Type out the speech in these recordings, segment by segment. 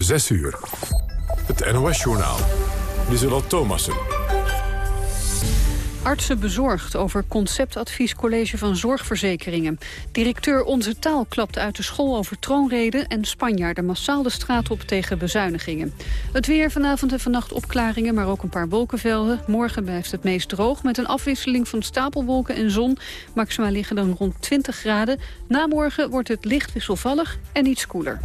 6 uur. Het NOS-journaal. Lieselot Thomassen. Artsen bezorgd over conceptadviescollege van zorgverzekeringen. Directeur Onze Taal klapt uit de school over troonreden... en Spanjaarden massaal de straat op tegen bezuinigingen. Het weer vanavond en vannacht opklaringen, maar ook een paar wolkenvelden. Morgen blijft het meest droog met een afwisseling van stapelwolken en zon. Maximaal liggen dan rond 20 graden. Na morgen wordt het licht wisselvallig en iets koeler.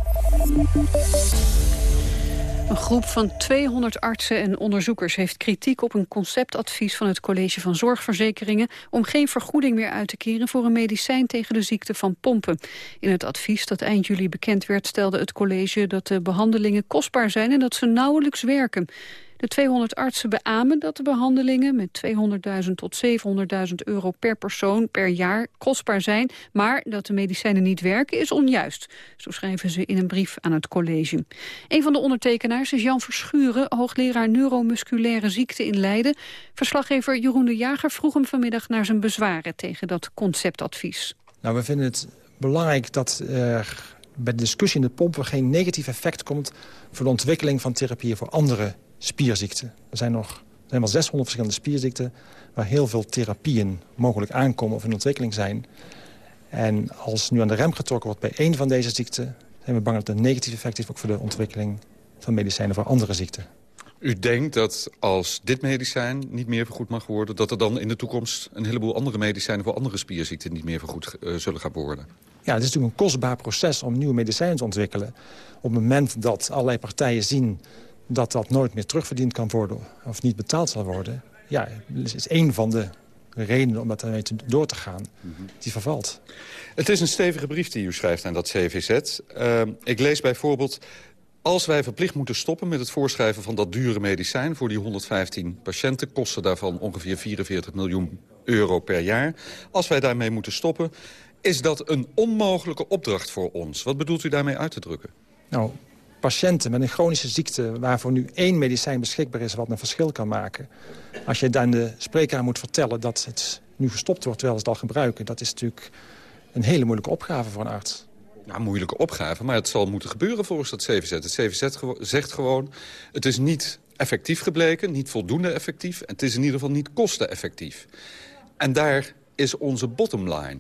Een groep van 200 artsen en onderzoekers heeft kritiek op een conceptadvies van het College van Zorgverzekeringen om geen vergoeding meer uit te keren voor een medicijn tegen de ziekte van pompen. In het advies dat eind juli bekend werd stelde het college dat de behandelingen kostbaar zijn en dat ze nauwelijks werken. De 200 artsen beamen dat de behandelingen met 200.000 tot 700.000 euro per persoon per jaar kostbaar zijn, maar dat de medicijnen niet werken is onjuist. Zo schrijven ze in een brief aan het college. Een van de ondertekenaars is Jan Verschuren, hoogleraar neuromusculaire ziekte in Leiden. Verslaggever Jeroen de Jager vroeg hem vanmiddag naar zijn bezwaren tegen dat conceptadvies. Nou, we vinden het belangrijk dat er bij de discussie in de pompen geen negatief effect komt voor de ontwikkeling van therapieën voor andere spierziekten. Er zijn nog er zijn wel 600 verschillende spierziekten... waar heel veel therapieën mogelijk aankomen of in ontwikkeling zijn. En als nu aan de rem getrokken wordt bij één van deze ziekten... zijn we bang dat het een negatief effect heeft ook voor de ontwikkeling van medicijnen voor andere ziekten. U denkt dat als dit medicijn niet meer vergoed mag worden... dat er dan in de toekomst een heleboel andere medicijnen... voor andere spierziekten niet meer vergoed uh, zullen gaan worden? Ja, het is natuurlijk een kostbaar proces om nieuwe medicijnen te ontwikkelen. Op het moment dat allerlei partijen zien dat dat nooit meer terugverdiend kan worden of niet betaald zal worden... ja, is één van de redenen om dat ermee door te gaan, die vervalt. Het is een stevige brief die u schrijft aan dat CVZ. Uh, ik lees bijvoorbeeld... Als wij verplicht moeten stoppen met het voorschrijven van dat dure medicijn... voor die 115 patiënten, kosten daarvan ongeveer 44 miljoen euro per jaar. Als wij daarmee moeten stoppen, is dat een onmogelijke opdracht voor ons. Wat bedoelt u daarmee uit te drukken? Nou, patiënten met een chronische ziekte... waarvoor nu één medicijn beschikbaar is wat een verschil kan maken... als je dan de spreker moet vertellen dat het nu gestopt wordt... terwijl ze het al gebruiken, dat is natuurlijk een hele moeilijke opgave voor een arts. Nou, moeilijke opgave, maar het zal moeten gebeuren volgens dat CVZ. Het CVZ zegt gewoon, het is niet effectief gebleken, niet voldoende effectief... en het is in ieder geval niet kosteneffectief. En daar is onze bottom line.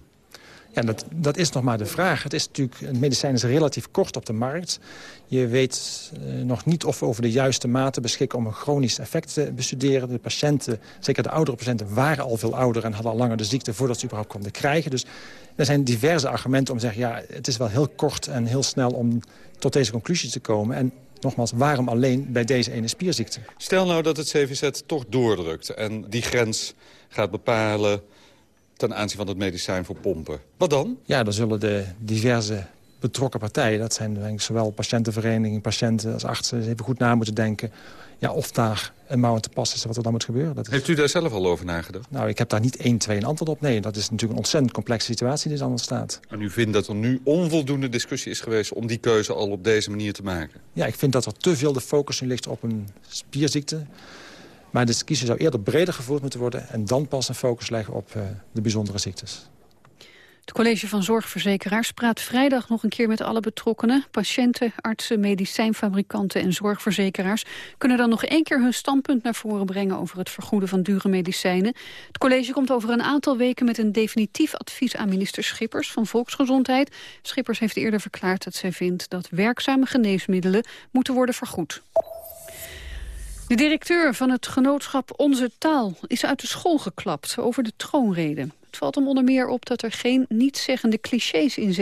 Ja, dat, dat is nog maar de vraag. Het is natuurlijk, een medicijn is relatief kort op de markt. Je weet eh, nog niet of we over de juiste mate beschikken om een chronisch effect te bestuderen. De patiënten, zeker de oudere patiënten, waren al veel ouder en hadden al langer de ziekte voordat ze überhaupt konden krijgen. Dus er zijn diverse argumenten om te zeggen, ja, het is wel heel kort en heel snel om tot deze conclusie te komen. En nogmaals, waarom alleen bij deze ene spierziekte? Stel nou dat het CVZ toch doordrukt en die grens gaat bepalen ten aanzien van het medicijn voor pompen. Wat dan? Ja, dan zullen de diverse betrokken partijen... dat zijn denk ik, zowel patiëntenverenigingen, patiënten als artsen... even goed na moeten denken ja, of daar een mouw te pas is wat er dan moet gebeuren. Dat is... Heeft u daar zelf al over nagedacht? Nou, ik heb daar niet één, twee een antwoord op. Nee, dat is natuurlijk een ontzettend complexe situatie die er dan staat. En u vindt dat er nu onvoldoende discussie is geweest... om die keuze al op deze manier te maken? Ja, ik vind dat er te veel de focus nu ligt op een spierziekte... Maar de kiezer zou eerder breder gevoerd moeten worden... en dan pas een focus leggen op uh, de bijzondere ziektes. Het College van Zorgverzekeraars praat vrijdag nog een keer met alle betrokkenen. Patiënten, artsen, medicijnfabrikanten en zorgverzekeraars... kunnen dan nog één keer hun standpunt naar voren brengen... over het vergoeden van dure medicijnen. Het college komt over een aantal weken met een definitief advies... aan minister Schippers van Volksgezondheid. Schippers heeft eerder verklaard dat zij vindt dat werkzame geneesmiddelen moeten worden vergoed. De directeur van het genootschap Onze Taal is uit de school geklapt over de troonrede. Het valt hem onder meer op dat er geen nietszeggende clichés in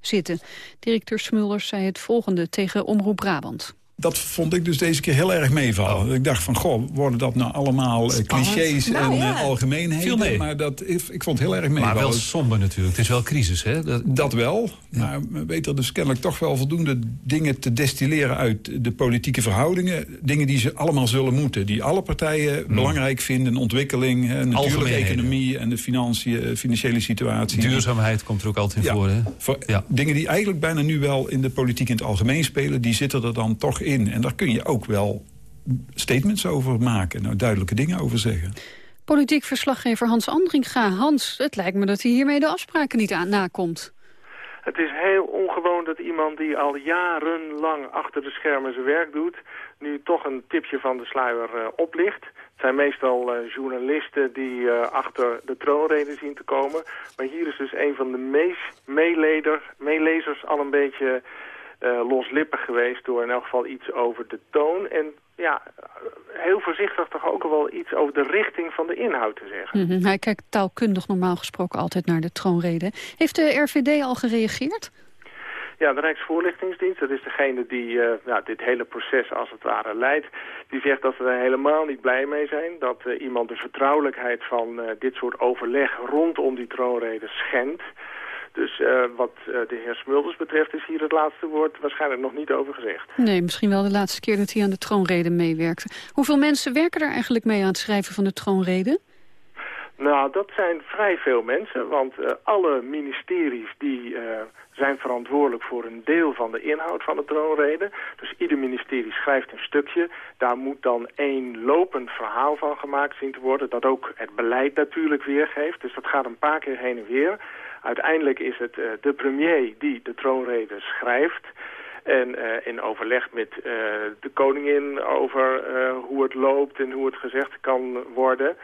zitten. Directeur Smulders zei het volgende tegen Omroep Brabant. Dat vond ik dus deze keer heel erg meevallen. Ik dacht van, goh, worden dat nou allemaal eh, clichés nou, en ja. uh, algemeenheden? Maar dat, ik, ik vond het heel erg meevallen. Maar wel somber natuurlijk. Het is wel crisis, hè? Dat, dat wel. Maar we weten dus kennelijk toch wel voldoende dingen te destilleren uit de politieke verhoudingen. Dingen die ze allemaal zullen moeten. Die alle partijen hmm. belangrijk vinden. Ontwikkeling, hè, natuurlijk economie en de financiën, financiële situatie. Duurzaamheid komt er ook altijd in voor, hè? Voor, ja. Dingen die eigenlijk bijna nu wel in de politiek in het algemeen spelen... die zitten er dan toch in. En daar kun je ook wel statements over maken. Nou, duidelijke dingen over zeggen. Politiek verslaggever Hans Andringa. Hans, het lijkt me dat hij hiermee de afspraken niet aan nakomt. Het is heel ongewoon dat iemand die al jarenlang achter de schermen zijn werk doet... nu toch een tipje van de sluier uh, oplicht. Het zijn meestal uh, journalisten die uh, achter de troonrede zien te komen. Maar hier is dus een van de meest meelezers al een beetje loslippig geweest... door in elk geval iets over de toon en ja, heel voorzichtig toch ook wel iets over de richting van de inhoud te zeggen. Mm -hmm. Hij kijkt taalkundig normaal gesproken altijd naar de troonrede. Heeft de RVD al gereageerd? Ja, de Rijksvoorlichtingsdienst, dat is degene die uh, ja, dit hele proces als het ware leidt. Die zegt dat we er helemaal niet blij mee zijn. Dat uh, iemand de vertrouwelijkheid van uh, dit soort overleg rondom die troonrede schendt. Dus uh, wat uh, de heer Smulders betreft is hier het laatste woord waarschijnlijk nog niet over gezegd. Nee, misschien wel de laatste keer dat hij aan de troonrede meewerkte. Hoeveel mensen werken er eigenlijk mee aan het schrijven van de troonrede? Nou, dat zijn vrij veel mensen, want uh, alle ministeries die zijn verantwoordelijk voor een deel van de inhoud van de troonrede. Dus ieder ministerie schrijft een stukje. Daar moet dan één lopend verhaal van gemaakt zien te worden, dat ook het beleid natuurlijk weergeeft. Dus dat gaat een paar keer heen en weer. Uiteindelijk is het uh, de premier die de troonrede schrijft. En uh, in overleg met uh, de koningin over hoe het loopt en hoe het gezegd kan worden.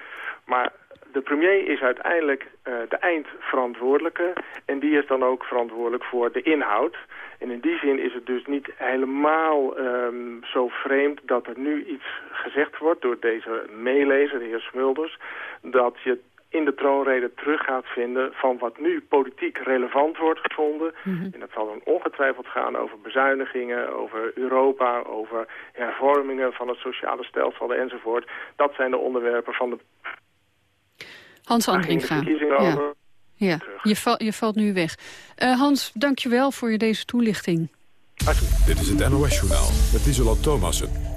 Maar de premier is uiteindelijk de eindverantwoordelijke. En die is dan ook verantwoordelijk voor de inhoud. En in die zin is het dus niet helemaal um, zo vreemd dat er nu iets gezegd wordt door deze meelezer, de heer Smulders. Dat je in de troonrede terug gaat vinden van wat nu politiek relevant wordt gevonden. Mm -hmm. En dat zal dan ongetwijfeld gaan over bezuinigingen, over Europa, over hervormingen van het sociale stelsel enzovoort. Dat zijn de onderwerpen van de... Hans Andringa. Ja. ja. Je, val, je valt nu weg. Uh, Hans, dankjewel voor je deze toelichting. Dit is het NOS Journaal met Isola Thomassen.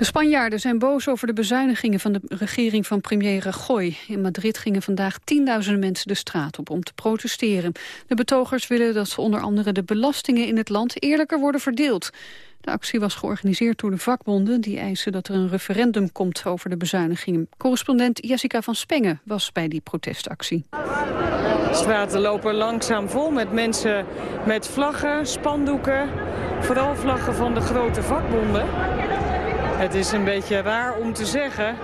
De Spanjaarden zijn boos over de bezuinigingen van de regering van premier Rajoy. In Madrid gingen vandaag tienduizenden mensen de straat op om te protesteren. De betogers willen dat onder andere de belastingen in het land eerlijker worden verdeeld. De actie was georganiseerd door de vakbonden... die eisen dat er een referendum komt over de bezuinigingen. Correspondent Jessica van Spengen was bij die protestactie. De straten lopen langzaam vol met mensen met vlaggen, spandoeken... vooral vlaggen van de grote vakbonden. Het is een beetje raar om te zeggen,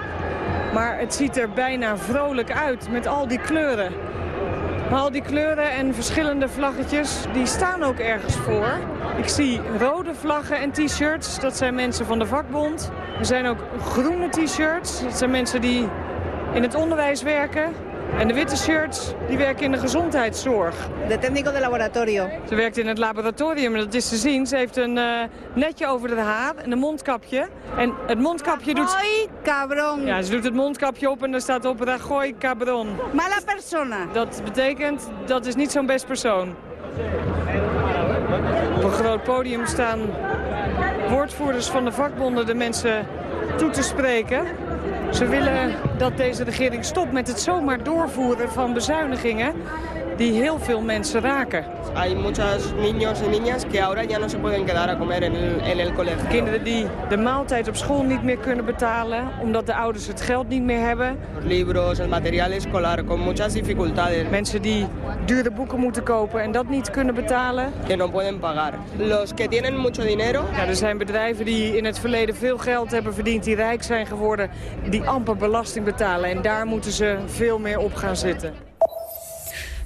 maar het ziet er bijna vrolijk uit met al die kleuren. Maar al die kleuren en verschillende vlaggetjes, die staan ook ergens voor. Ik zie rode vlaggen en t-shirts, dat zijn mensen van de vakbond. Er zijn ook groene t-shirts, dat zijn mensen die in het onderwijs werken. En de witte shirts, die werken in de gezondheidszorg. De técnico de laboratorio. Ze werkt in het laboratorium en dat is te zien. Ze heeft een uh, netje over het haar en een mondkapje. En het mondkapje doet... Rajoy cabron. Ja, ze doet het mondkapje op en er staat op Rajoy cabron. Mala persona. Dat betekent, dat is niet zo'n best persoon. Op een groot podium staan woordvoerders van de vakbonden de mensen toe te spreken. Ze willen dat deze regering stopt met het zomaar doorvoeren van bezuinigingen die heel veel mensen raken. Hay muchos niños y niñas que ahora ya no se pueden quedar a comer en el, en el colegio. Kinderen die de maaltijd op school niet meer kunnen betalen omdat de ouders het geld niet meer hebben. Libros, el material escolar con muchas dificultades. Mensen die dure boeken moeten kopen en dat niet kunnen betalen. Que no pueden pagar. Los que tienen mucho dinero. Ja, er zijn bedrijven die in het verleden veel geld hebben verdiend, die rijk zijn geworden, die amper belasting betalen en daar moeten ze veel meer op gaan zitten.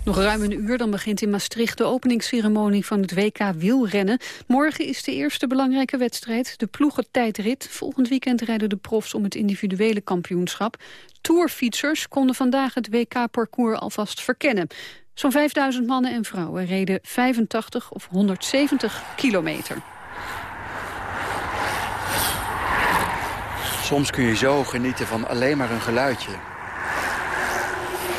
Nog ruim een uur, dan begint in Maastricht de openingsceremonie van het WK wielrennen. Morgen is de eerste belangrijke wedstrijd, de ploegentijdrit. Volgend weekend rijden de profs om het individuele kampioenschap. Tourfietsers konden vandaag het WK-parcours alvast verkennen. Zo'n 5000 mannen en vrouwen reden 85 of 170 kilometer. Soms kun je zo genieten van alleen maar een geluidje.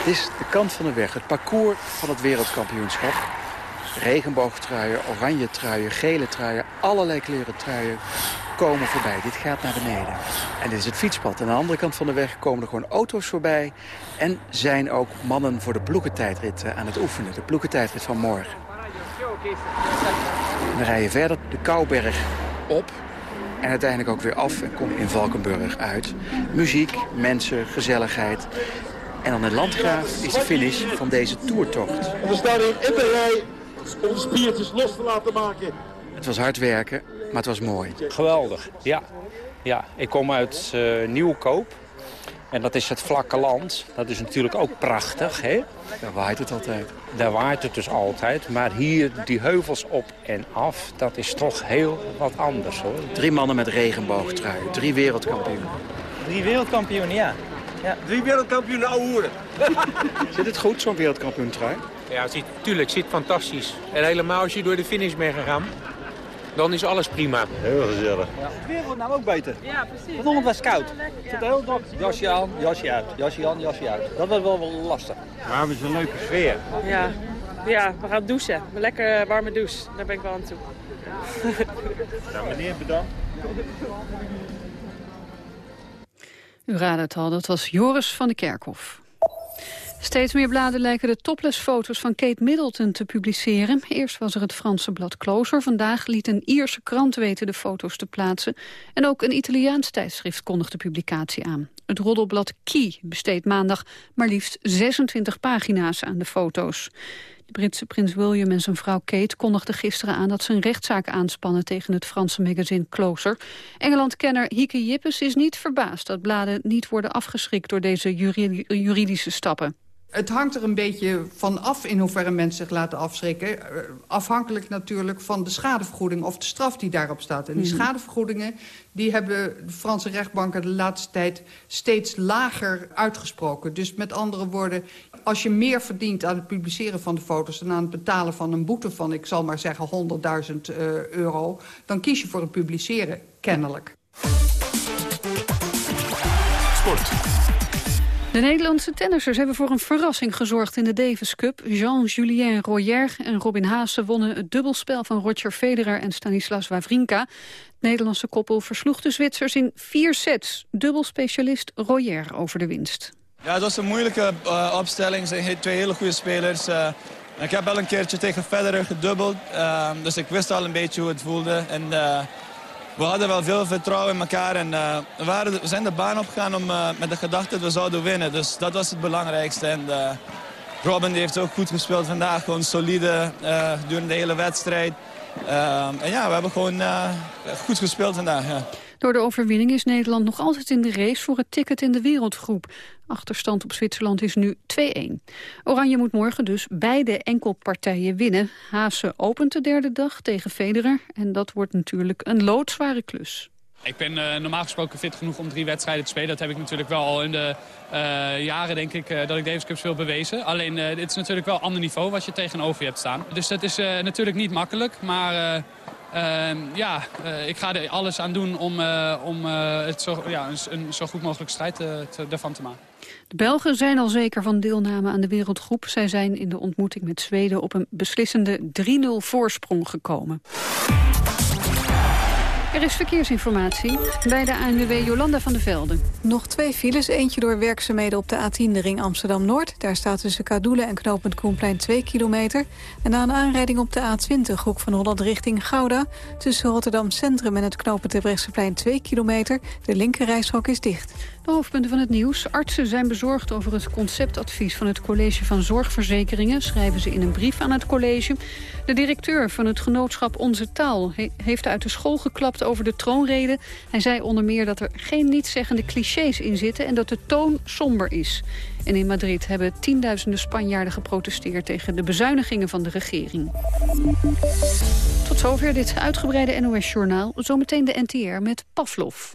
Dit is de kant van de weg, het parcours van het wereldkampioenschap. Regenboogtruien, oranje truien, gele truien, allerlei kleuren truien komen voorbij. Dit gaat naar beneden. En dit is het fietspad. Aan de andere kant van de weg komen er gewoon auto's voorbij. En zijn ook mannen voor de ploegentijdrit aan het oefenen. De ploegentijdrit van morgen. Dan rij je verder de Kouberg op. En uiteindelijk ook weer af en kom in Valkenburg uit. Muziek, mensen, gezelligheid. En dan de Landgraaf is de finish van deze toertocht. We staan hier in de rij onze spiertjes los te laten maken. Het was hard werken, maar het was mooi. Geweldig, ja. ja. Ik kom uit uh, Nieuwkoop. En dat is het vlakke land. Dat is natuurlijk ook prachtig, hè? Daar waait het altijd. Daar waait het dus altijd. Maar hier, die heuvels op en af, dat is toch heel wat anders, hoor. Drie mannen met regenboogtrui. Drie wereldkampioenen. Drie wereldkampioenen, ja. Ja. Drie wereldkampioenen, ouwe hoeren. Zit het goed, zo'n wereldkampioentrui? Ja, het ziet, tuurlijk, het zit fantastisch. En helemaal als je door de finish bent gegaan, dan is alles prima. Heel gezellig. Ja. Het weer wordt nou ook beter. Ja, precies. Vanochtend was het koud. Het de hele dag jasje aan, jasje uit. Jasje aan, jasje uit. Dat was wel, wel lastig. Maar we hebben een leuke sfeer. Ja. ja, we gaan douchen. Een lekker warme douche. Daar ben ik wel aan toe. nou, meneer, bedankt. U raadde het al, dat was Joris van de Kerkhof. Steeds meer bladen lijken de topless-foto's van Kate Middleton te publiceren. Eerst was er het Franse blad Closer. Vandaag liet een Ierse krant weten de foto's te plaatsen. En ook een Italiaans tijdschrift kondigt de publicatie aan. Het roddelblad Key besteedt maandag maar liefst 26 pagina's aan de foto's. Britse prins William en zijn vrouw Kate kondigden gisteren aan... dat ze een rechtszaak aanspannen tegen het Franse magazine Closer. Engeland-kenner Hieke Jippes is niet verbaasd... dat bladen niet worden afgeschrikt door deze juridische stappen. Het hangt er een beetje van af in hoeverre mensen zich laten afschrikken. Eh, afhankelijk natuurlijk van de schadevergoeding of de straf die daarop staat. En die mhm. schadevergoedingen die hebben de Franse rechtbanken de laatste tijd steeds lager uitgesproken. Dus met andere woorden, als je meer verdient aan het publiceren van de foto's... dan aan het betalen van een boete van, ik zal maar zeggen, 100.000 uh, euro... dan kies je voor het publiceren, kennelijk. Sport. De Nederlandse tennissers hebben voor een verrassing gezorgd in de Davis Cup. Jean-Julien Royer en Robin Haase wonnen het dubbelspel van Roger Federer en Stanislas Wawrinka. Het Nederlandse koppel versloeg de Zwitsers in vier sets. Dubbelspecialist Royer over de winst. Ja, het was een moeilijke uh, opstelling. Ze zijn twee hele goede spelers. Uh, ik heb wel een keertje tegen Federer gedubbeld. Uh, dus ik wist al een beetje hoe het voelde. En, we hadden wel veel vertrouwen in elkaar. En, uh, we, waren, we, zijn de baan opgegaan om, uh, met de gedachte dat we zouden winnen. Dus dat was het belangrijkste. En, uh, Robin heeft ook goed gespeeld vandaag. Gewoon solide gedurende de hele wedstrijd. en ja, we hebben gewoon goed gespeeld vandaag. Ja. Door de overwinning is Nederland nog altijd in de race voor het ticket in de wereldgroep. Achterstand op Zwitserland is nu 2-1. Oranje moet morgen dus beide enkelpartijen winnen. Haase opent de derde dag tegen Federer en dat wordt natuurlijk een loodzware klus. Ik ben uh, normaal gesproken fit genoeg om drie wedstrijden te spelen. Dat heb ik natuurlijk wel al in de uh, jaren, denk ik, uh, dat ik Davis Cup speel bewezen. Alleen, dit is natuurlijk wel een ander niveau wat je tegenover je hebt staan. Dus dat is natuurlijk niet makkelijk, maar ja, uh, ik ga er alles aan doen om, uh, om uh, het zo, ja, een, een, zo goed mogelijk strijd te, ervan te maken. De Belgen zijn al zeker van deelname aan de wereldgroep. Zij zijn in de ontmoeting met Zweden op een beslissende 3-0 voorsprong gekomen. Er is verkeersinformatie bij de ANWB Jolanda van der Velden. Nog twee files, eentje door werkzaamheden op de A10, de ring Amsterdam-Noord. Daar staat tussen Kadoelen en knooppunt Koenplein 2 kilometer. En na een aanrijding op de A20, hoek van Holland richting Gouda... tussen Rotterdam Centrum en het knooppunt Terbrechtseplein 2 kilometer. De linkerrijstrook is dicht. De hoofdpunten van het nieuws. Artsen zijn bezorgd over het conceptadvies van het College van Zorgverzekeringen... schrijven ze in een brief aan het college. De directeur van het genootschap Onze Taal heeft uit de school geklapt over de troonrede. Hij zei onder meer dat er geen nietszeggende clichés in zitten... en dat de toon somber is. En in Madrid hebben tienduizenden Spanjaarden geprotesteerd... tegen de bezuinigingen van de regering. Tot zover dit uitgebreide NOS-journaal. Zometeen de NTR met Pavlov.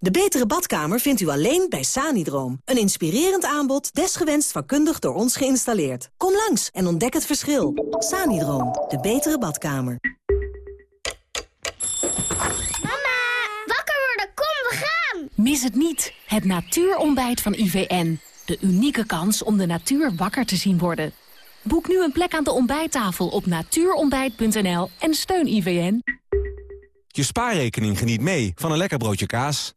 De betere badkamer vindt u alleen bij Sanidroom. Een inspirerend aanbod, desgewenst vakkundig door ons geïnstalleerd. Kom langs en ontdek het verschil. Sanidroom, de betere badkamer. Mama, wakker worden, kom, we gaan! Mis het niet, het natuurontbijt van IVN. De unieke kans om de natuur wakker te zien worden. Boek nu een plek aan de ontbijttafel op natuurontbijt.nl en steun IVN. Je spaarrekening geniet mee van een lekker broodje kaas.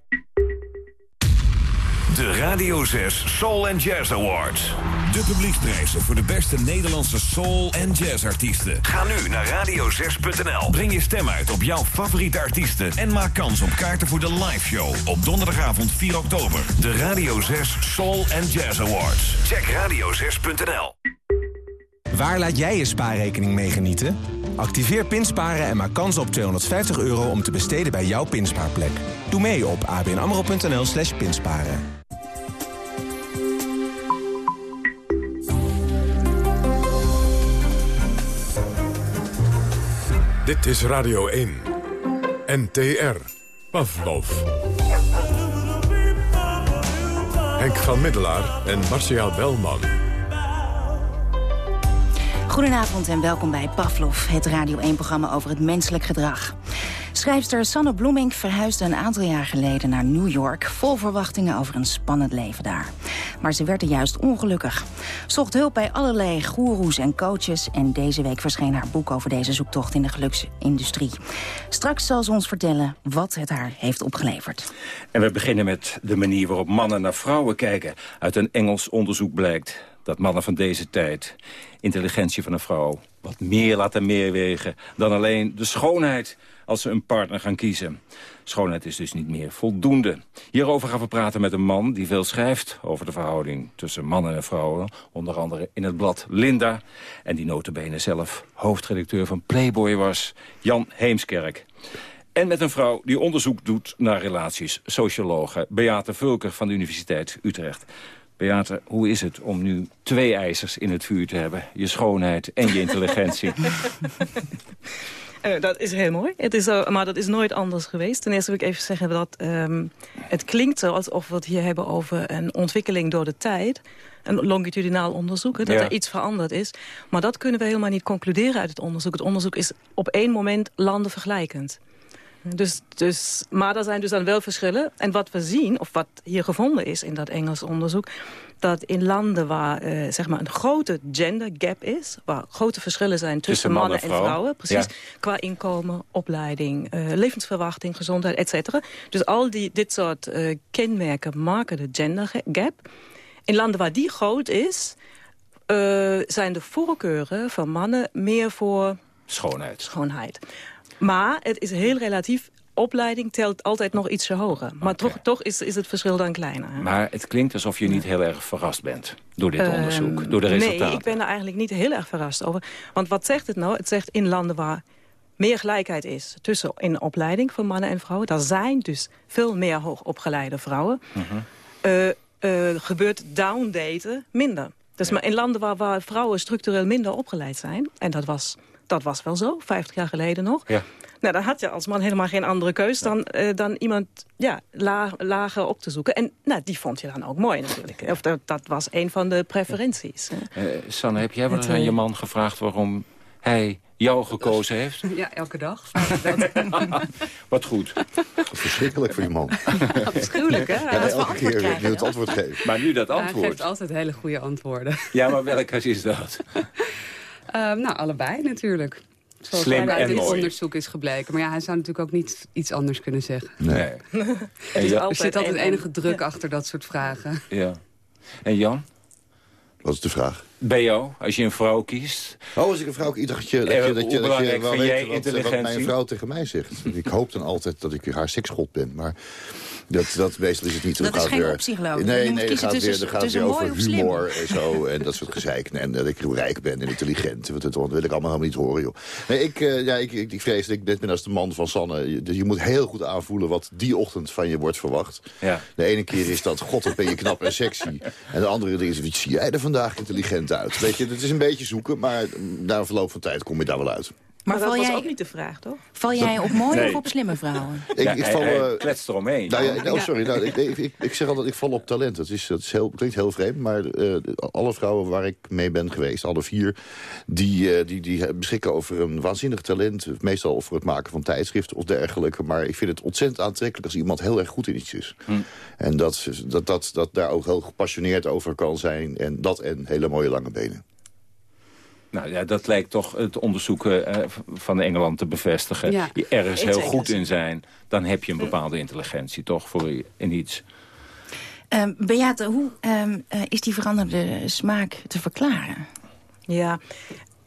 De Radio 6 Soul and Jazz Awards. De publieksprijzen voor de beste Nederlandse soul- en jazzartiesten. Ga nu naar radio6.nl. Breng je stem uit op jouw favoriete artiesten... en maak kans op kaarten voor de live show op donderdagavond 4 oktober. De Radio 6 Soul and Jazz Awards. Check radio6.nl. Waar laat jij je spaarrekening mee genieten? Activeer Pinsparen en maak kans op 250 euro om te besteden bij jouw pinspaarplek. Doe mee op abnamro.nl slash pinsparen. Dit is Radio 1. NTR. Pavlov. Henk van Middelaar en Marcia Belman. Goedenavond en welkom bij Pavlov, het Radio 1-programma over het menselijk gedrag. Schrijfster Sanne Bloemink verhuisde een aantal jaar geleden naar New York... vol verwachtingen over een spannend leven daar. Maar ze werd er juist ongelukkig. Zocht hulp bij allerlei goeroes en coaches... en deze week verscheen haar boek over deze zoektocht in de geluksindustrie. Straks zal ze ons vertellen wat het haar heeft opgeleverd. En we beginnen met de manier waarop mannen naar vrouwen kijken. Uit een Engels onderzoek blijkt dat mannen van deze tijd... intelligentie van een vrouw wat meer laten meewegen... dan alleen de schoonheid als ze een partner gaan kiezen. Schoonheid is dus niet meer voldoende. Hierover gaan we praten met een man die veel schrijft over de verhouding tussen mannen en vrouwen. Onder andere in het blad Linda. En die notabene zelf hoofdredacteur van Playboy was, Jan Heemskerk. En met een vrouw die onderzoek doet naar relaties, sociologe Beate Vulker van de Universiteit Utrecht. Beate, hoe is het om nu twee eisers in het vuur te hebben? Je schoonheid en je intelligentie. Uh, dat is heel mooi. Het is, uh, maar dat is nooit anders geweest. Ten eerste wil ik even zeggen dat um, het klinkt zo alsof we het hier hebben over een ontwikkeling door de tijd. Een longitudinaal onderzoek, dat ja. er iets veranderd is. Maar dat kunnen we helemaal niet concluderen uit het onderzoek. Het onderzoek is op één moment landen vergelijkend. Dus, dus, maar er zijn dus dan wel verschillen. En wat we zien, of wat hier gevonden is in dat Engels onderzoek... dat in landen waar uh, zeg maar een grote gender gap is... waar grote verschillen zijn tussen, tussen mannen en vrouwen... En vrouwen precies, ja. qua inkomen, opleiding, uh, levensverwachting, gezondheid, et cetera. Dus al die, dit soort uh, kenmerken maken de gender gap. In landen waar die groot is... zijn de voorkeuren van mannen meer voor... Schoonheid. Schoonheid. Maar het is heel relatief. Opleiding telt altijd nog iets hoger. Maar okay. toch, toch is, is het verschil dan kleiner. Hè? Maar het klinkt alsof je niet heel erg verrast bent door dit uh, onderzoek, door de resultaten. Nee, ik ben er eigenlijk niet heel erg verrast over. Want wat zegt het nou? Het zegt in landen waar meer gelijkheid is tussen in opleiding van mannen en vrouwen. Daar zijn dus veel meer hoogopgeleide vrouwen. Uh -huh. uh, gebeurt downdaten minder. Dus ja. maar in landen waar, waar vrouwen structureel minder opgeleid zijn... en dat was dat was wel zo, 50 jaar geleden nog. Ja. Nou, dan had je als man helemaal geen andere keus dan, uh, dan iemand ja, la, lager op te zoeken. En nou, die vond je dan ook mooi natuurlijk. Of dat, dat was een van de preferenties. Uh, Sanne, heb jij wel eens aan je man gevraagd waarom hij jou gekozen heeft? Ja, elke dag. Wat goed. Verschrikkelijk voor je man. Afschuwelijk, hè? Ja, elke keer nu het antwoord geeft. Maar nu dat antwoord. Hij geeft altijd hele goede antwoorden. Ja, maar welke is dat? Uh, nou, allebei natuurlijk. Zoals Slim uit en dit mooi. onderzoek is gebleken. Maar ja, hij zou natuurlijk ook niet iets anders kunnen zeggen. Nee. er ja. zit altijd enige druk ja. achter dat soort vragen. Ja. En Jan? Wat is de vraag? Jou, als je een vrouw kiest. Oh, als ik een vrouw kies, dacht je dat je, dat je, dat je, dat je wel weet wat, wat, mijn vrouw tegen mij zegt. ik hoop dan altijd dat ik haar seksgod ben, maar... Dat, dat meestal is het niet zo. Dat is geen weer, optie, geloof ik. Nee, nee, dat gaat weer, dat gaat weer over humor en zo. En dat soort gezeik. En dat ik rijk ben en intelligent. Want dat wil ik allemaal helemaal niet horen, joh. Nee, ik, uh, ja, ik, ik, ik vrees dat ik net ben als de man van Sanne. Dus je moet heel goed aanvoelen wat die ochtend van je wordt verwacht. Ja. De ene keer is dat, god, ben je knap en sexy. En de andere keer is, wat zie jij er vandaag intelligent uit? Weet je, het is een beetje zoeken, maar na een verloop van tijd kom je daar wel uit. Maar, maar dat was jij, ook niet de vraag, toch? Val jij op mooie nee. of op slimme vrouwen? Ik, ja, ik val, hij, hij uh, kletst eromheen. Nou, ja, oh, sorry. Nou, ik, ik, ik, zeg altijd, ik val op talent. Dat, is, dat is heel, klinkt heel vreemd, maar uh, alle vrouwen waar ik mee ben geweest, alle vier, die, uh, die, die beschikken over een waanzinnig talent. Meestal voor het maken van tijdschriften of dergelijke. Maar ik vind het ontzettend aantrekkelijk als iemand heel erg goed in iets is. Hm. En dat, dat, dat, dat daar ook heel gepassioneerd over kan zijn. En dat en hele mooie lange benen. Nou ja, dat lijkt toch het onderzoek uh, van Engeland te bevestigen. Ja. Je ergens heel goed in zijn, dan heb je een bepaalde intelligentie toch voor in iets. Um, Beate, hoe um, uh, is die veranderde smaak te verklaren? Ja,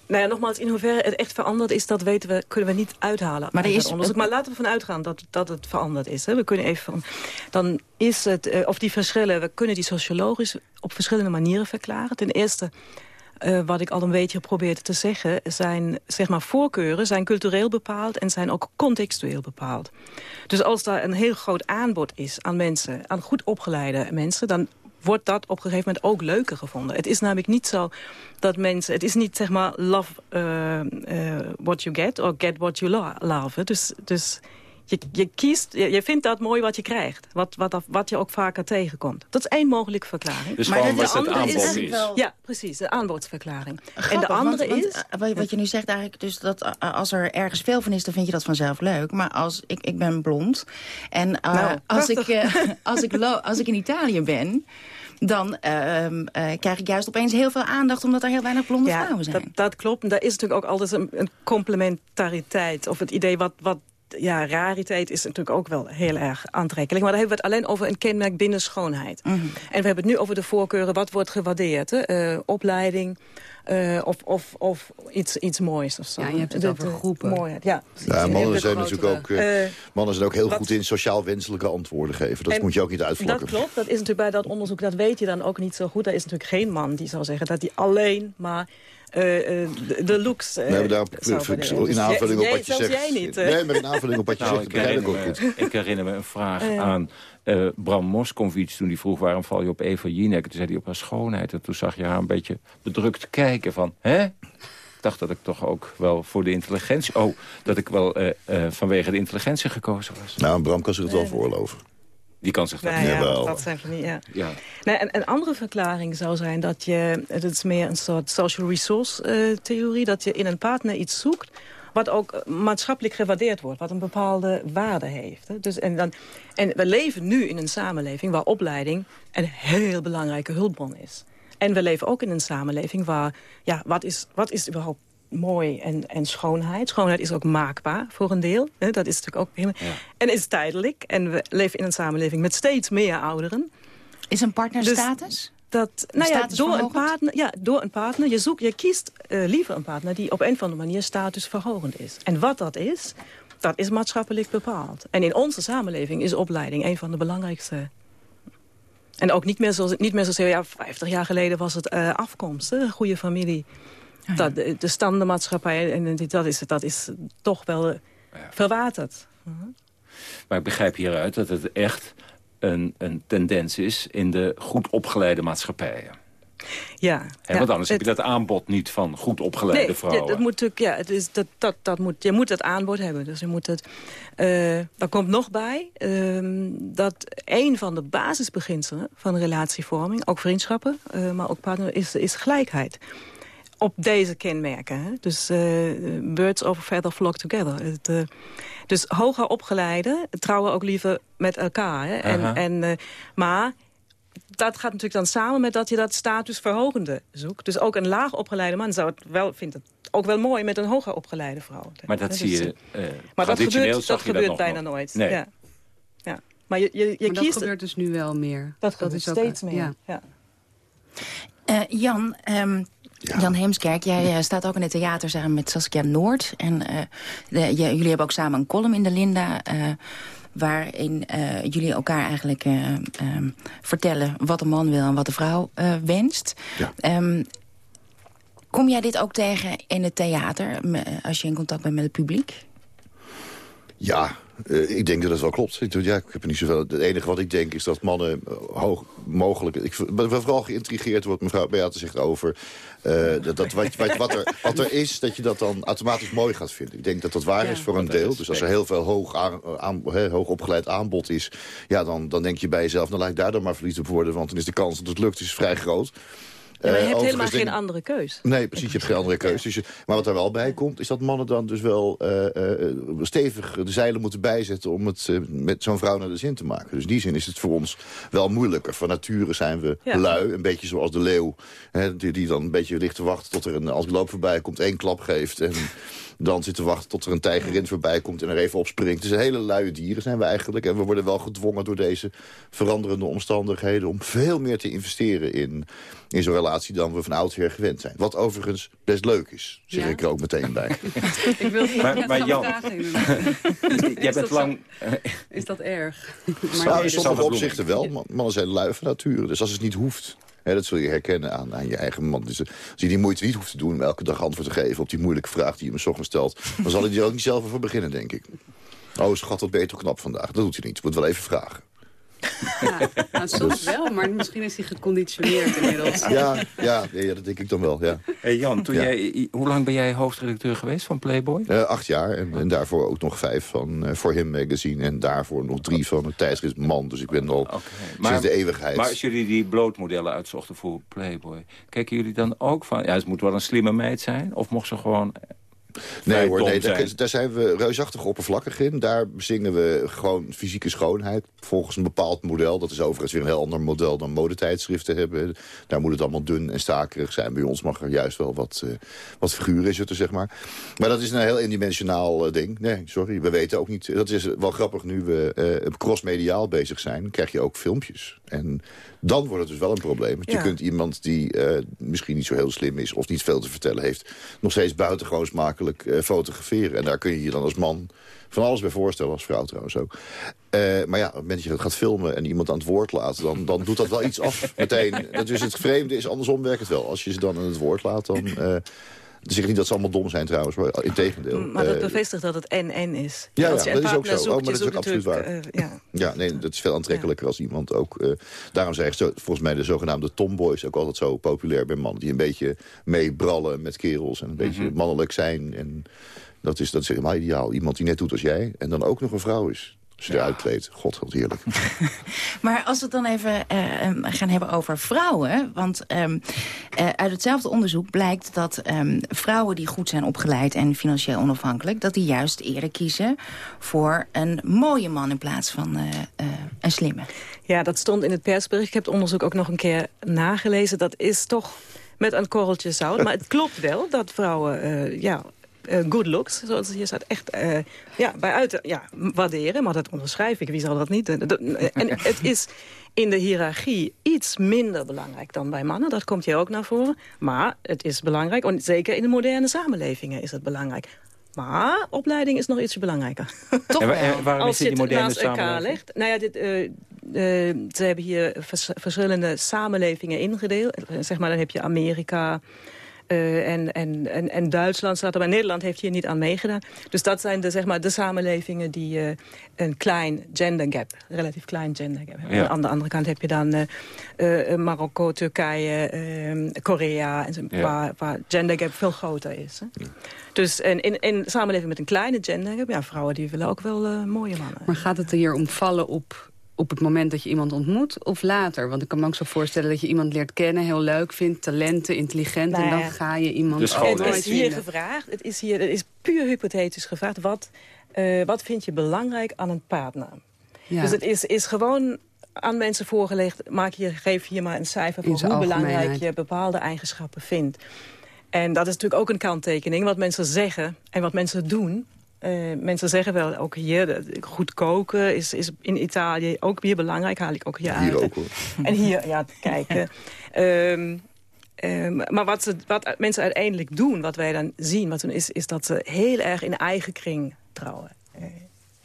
nou ja, nogmaals, in hoeverre het echt veranderd is, dat weten we, kunnen we niet uithalen. Maar, er is... onderzoek. maar laten we vanuit gaan dat, dat het veranderd is. Hè. We kunnen even, dan is het, uh, of die verschillen, we kunnen die sociologisch op verschillende manieren verklaren. Ten eerste, uh, wat ik al een beetje probeerde te zeggen... zijn zeg maar, voorkeuren zijn cultureel bepaald en zijn ook contextueel bepaald. Dus als daar een heel groot aanbod is aan mensen... aan goed opgeleide mensen... dan wordt dat op een gegeven moment ook leuker gevonden. Het is namelijk niet zo dat mensen... Het is niet, zeg maar, love uh, uh, what you get... or get what you lo love. Dus, dus je, je kiest, je, je, vindt dat mooi wat je krijgt. Wat, wat, wat je ook vaker tegenkomt. Dat is één mogelijke verklaring. Dus maar de andere is, is wel... Ja, precies, de aanbodsverklaring. en de andere want, is... Want, wat je nu zegt eigenlijk, dus dat als er ergens veel van is... dan vind je dat vanzelf leuk. Maar als ik, ik ben blond en uh, nou, als, ik, uh, als, ik als ik in Italië ben dan uh, uh, krijg ik juist opeens heel veel aandacht... omdat er heel weinig blonde ja, vrouwen zijn. Dat, dat klopt. En daar is natuurlijk ook altijd een, een complementariteit. Of het idee wat, wat ja, rariteit is natuurlijk ook wel heel erg aantrekkelijk. Maar dan hebben we het alleen over een kenmerk binnen schoonheid. Mhm. En we hebben het nu over de voorkeuren. Wat wordt gewaardeerd? Uh, opleiding, uh, of, of, of iets, iets moois of zo. Ja, je hebt het de, over groepen. Mooiheid, ja. ja, mannen zijn natuurlijk ook, uh, mannen zijn ook heel wat, goed in sociaal wenselijke antwoorden geven. Dat moet je ook niet uitvlakken. Dat klopt, dat is natuurlijk bij dat onderzoek, dat weet je dan ook niet zo goed. Er is natuurlijk geen man die zou zeggen dat hij alleen maar uh, uh, de, de looks... Uh, nee, daar, in aanvulling op wat je zegt... Jij niet, nee, maar in aanvulling op wat je nou, zegt, ik herinner, me, ik herinner me een vraag aan uh, Bram Moskovits... toen hij vroeg waarom val je op Eva Jinek. Toen zei hij op haar schoonheid. En toen zag je haar een beetje bedrukt kijken van... hè? Ik dacht dat ik toch ook wel voor de intelligentie... oh, dat ik wel uh, uh, vanwege de intelligentie gekozen was. Nou, Bram kan zich het wel voorloven. Die kan zich dat nou, ja, wel. Dat zijn van die, ja. ja. En een andere verklaring zou zijn dat je... het is meer een soort social resource uh, theorie... dat je in een partner iets zoekt wat ook maatschappelijk gewaardeerd wordt. Wat een bepaalde waarde heeft. Hè. Dus, en, dan, en we leven nu in een samenleving waar opleiding een heel belangrijke hulpbron is. En we leven ook in een samenleving waar... ja, wat is, wat is überhaupt mooi en, en schoonheid. Schoonheid is ook maakbaar voor een deel. Hè? Dat is natuurlijk ook helemaal... Ja. En is tijdelijk. En we leven in een samenleving met steeds meer ouderen. Is een partnerstatus? Dus dat, nou ja, door een partner, ja, door een partner. Je, zoekt, je kiest uh, liever een partner die op een of andere manier statusverhogend is. En wat dat is, dat is maatschappelijk bepaald. En in onze samenleving is opleiding een van de belangrijkste... En ook niet meer zoals niet meer zo ja, 50 jaar geleden was het uh, afkomst, een goede familie. Ja. Dat, de, de standenmaatschappij, en dat is, dat is toch wel uh, verwaterd. Uh -huh. Maar ik begrijp hieruit dat het echt een, een tendens is in de goed opgeleide maatschappijen. Ja, He, ja, want anders het, heb je dat aanbod niet van goed opgeleide nee, vrouwen. Ja, dat moet natuurlijk, ja, het is, dat, dat, dat moet, je moet het aanbod hebben. Dus je moet het, uh, daar komt nog bij uh, dat een van de basisbeginselen van relatievorming, ook vriendschappen, uh, maar ook partner, is, is gelijkheid op deze kenmerken. Hè? Dus uh, birds of a feather flock together. Het, uh, dus hoger opgeleiden trouwen ook liever met elkaar. Hè? En, en, uh, maar dat gaat natuurlijk dan samen met dat je dat statusverhogende zoekt. Dus ook een laag opgeleide man zou het wel, vindt het ook wel mooi met een hoger opgeleide vrouw. Maar dat dus, zie je Maar dat gebeurt, dat gebeurt dat bijna nog. nooit. Nee. Ja. Ja. Maar je, je, je maar kiest... dat gebeurt dus nu wel meer. Dat, dat is steeds ook, meer, ja. ja. Uh, Jan, um, ja. Jan Heemskerk, jij uh, staat ook in het theater samen met Saskia Noord. En uh, de, jullie hebben ook samen een column in de Linda... waarin jullie elkaar eigenlijk um, vertellen wat de man wil en wat de vrouw wenst. Ja. Um, kom jij dit ook tegen in het theater, als je in contact bent met het publiek? Ja, uh, ik denk dat dat wel klopt. Ik, ja, ik heb er niet zoveel. Het enige wat ik denk is dat mannen hoog mogelijk... Ik ben vooral geïntrigeerd door wat mevrouw Beate zegt over... Uh, dat, dat wat, wat, wat, er, wat er is, dat je dat dan automatisch mooi gaat vinden. Ik denk dat dat waar ja, is voor een deel. Dus als er heel veel hoog, aan, aan, he, hoog opgeleid aanbod is... Ja, dan, dan denk je bij jezelf, dan laat ik daar dan maar verliefd op worden... want dan is de kans dat het lukt is vrij groot. Ja, maar je Uh, hebt helemaal geen andere keus. Nee, precies, je hebt geen andere keus. Dus je- maar wat er wel bij komt, is dat mannen dan dus wel eh, eh, stevig de zeilen moeten bijzetten... om het eh, met zo'n vrouw naar de zin te maken. Dus in die zin is het voor ons wel moeilijker. Van nature zijn we Ja. lui, een beetje zoals de leeuw... Hè, die, die dan een beetje ligt te wachten tot er een antiloop voorbij komt... één klap geeft en dan zit te wachten tot er een tijgerin voorbij komt... en er even opspringt. Dus hele luie dieren zijn we eigenlijk. En we worden wel gedwongen door deze veranderende omstandigheden... om veel meer te investeren in, in zo'n relatie dan we van oudsher gewend zijn. Wat overigens best leuk is, zeg Ja. ik er ook meteen bij. Ik wil Maar- maar Jan, jij Is bent dat lang- zo- Is dat erg? nou, in sommige opzichten wel. Man- Mannen zijn lui van nature. Dus als het niet hoeft... Dat zul je herkennen aan, aan je eigen man. Dus, eh, als hij die moeite niet hoeft te doen om elke dag antwoord te geven... op die moeilijke vraag die je me ochtends stelt... dan zal hij er ook niet zelf voor beginnen, denk ik. Oh, schat, wat ben je toch knap vandaag? Dat doet hij niet. Je moet wel even vragen. Nou, soms wel, maar misschien is hij geconditioneerd inmiddels. Ja, ja, ja, dat denk ik dan wel, ja. Hey Jan, toen Ja. jij, hoe lang ben jij hoofdredacteur geweest van Playboy? Eh, acht jaar en, en daarvoor ook nog vijf van eh, For Him Magazine... en daarvoor nog drie van het tijdschrift Man. Dus ik ben al sinds de eeuwigheid. Maar als jullie die blootmodellen uitzochten voor Playboy... kijken jullie dan ook van... ja, het moet wel een slimme meid zijn? Of mocht ze gewoon Nee hoor, dom nee, zijn? daar, daar zijn we reusachtig oppervlakkig in. Daar zingen we gewoon fysieke schoonheid volgens een bepaald model. Dat is overigens weer een heel ander model dan modetijdschriften hebben. Daar moet het allemaal dun en stakerig zijn. Bij ons mag er juist wel wat, eh, wat figuur in zitten, zeg maar. Maar dat is een heel indimensionaal eh, ding. Nee, sorry, we weten ook niet. Dat is wel grappig, nu we eh crossmediaal bezig zijn... krijg je ook filmpjes. En dan wordt het dus wel een probleem. Want Ja. je kunt iemand die eh, misschien niet zo heel slim is... of niet veel te vertellen heeft... nog steeds buitengewoon eh, fotograferen. En daar kun je je dan als man van alles bij voorstellen. Als vrouw trouwens ook. Eh, maar ja, op het moment dat je gaat filmen en iemand aan het woord laat... dan, dan doet dat wel iets af meteen. Dat is het vreemde is, andersom werkt het wel. Als je ze dan aan het woord laat, dan... eh dan zeg ik niet dat ze allemaal dom zijn trouwens, maar in tegendeel. Maar dat Eh, bevestigt dat het en-en is. ja, een dat is ook zo. zoekt, oh, maar dat is ook absoluut waar. eh, ja. Ja, nee, dat is veel aantrekkelijker als iemand ook... eh, daarom zijn volgens mij de zogenaamde tomboys ook altijd zo populair bij mannen. Die een beetje meebrallen met kerels en een beetje Mhm. mannelijk zijn. En dat is, dat is helemaal ideaal. Iemand die net doet als jij en dan ook nog een vrouw is. Als je eruit kleedt. God, wat heerlijk. Maar als we het dan even eh, em, gaan hebben over vrouwen... want ehm, eh, uit hetzelfde onderzoek blijkt dat ehm, vrouwen die goed zijn opgeleid... en financieel onafhankelijk, dat die juist eerder kiezen... voor een mooie man in plaats van eh, eh, een slimme. Ja, dat stond in het persbericht. Ik heb het onderzoek ook nog een keer nagelezen. Dat is toch met een korreltje zout. Maar het klopt wel dat vrouwen eh, ja, eh, good looks, zoals hier staat, echt eh, ja, bij uit, ja, waarderen. Maar dat onderschrijf ik, wie zal dat niet? Dat- En het is in de hiërarchie iets minder belangrijk dan bij mannen. Dat komt hier ook naar voren. Maar het is belangrijk, en zeker in de moderne samenlevingen is het belangrijk. Maar opleiding is nog ietsje belangrijker. Toch En wa- en wel. waarom Als je het moderne naast elkaar samenleving? legt. Nou ja, dit, eh, eh, ze hebben hier vers- verschillende samenlevingen ingedeeld. Eh, Zeg maar, dan heb je Amerika eh, en, en, en, en Duitsland staat er. Maar Nederland heeft hier niet aan meegedaan. Dus dat zijn de, zeg maar, de samenlevingen die eh, een klein gender gap, relatief klein gender gap hebben. Ja. Aan de andere kant heb je dan eh, eh, Marokko, Turkije, eh, Korea, en zo, Ja. waar, waar gender gap veel groter is. Hè. Dus en in, in samenleving met een kleine gender gap, ja, vrouwen die willen ook wel mooie mannen. Maar gaat het er hier om vallen op, op het moment dat je iemand ontmoet of later? Want ik kan me ook zo voorstellen dat je iemand leert kennen, heel leuk vindt, talenten, intelligent... en Nou dan ga je iemand Dus Het is hier gevraagd, het is hier het is puur hypothetisch gevraagd. Wat, eh, wat vind je belangrijk aan een partner? Ja. Dus het is, is gewoon aan mensen voorgelegd. Maak hier, geef hier maar een cijfer voor hoe belangrijk je bepaalde eigenschappen vindt. En dat is natuurlijk ook een kanttekening. Wat mensen zeggen en wat mensen doen. Eh, mensen zeggen wel, ook hier, dat goed koken is, is in Italië ook weer belangrijk. Haal ik ook hier, Hier uit. ook hoor. En hier, ja, kijken. Ehm, ehm, maar wat, ze, wat mensen uiteindelijk doen, wat wij dan zien... Wat doen, is, is dat ze heel erg in eigen kring trouwen. eh,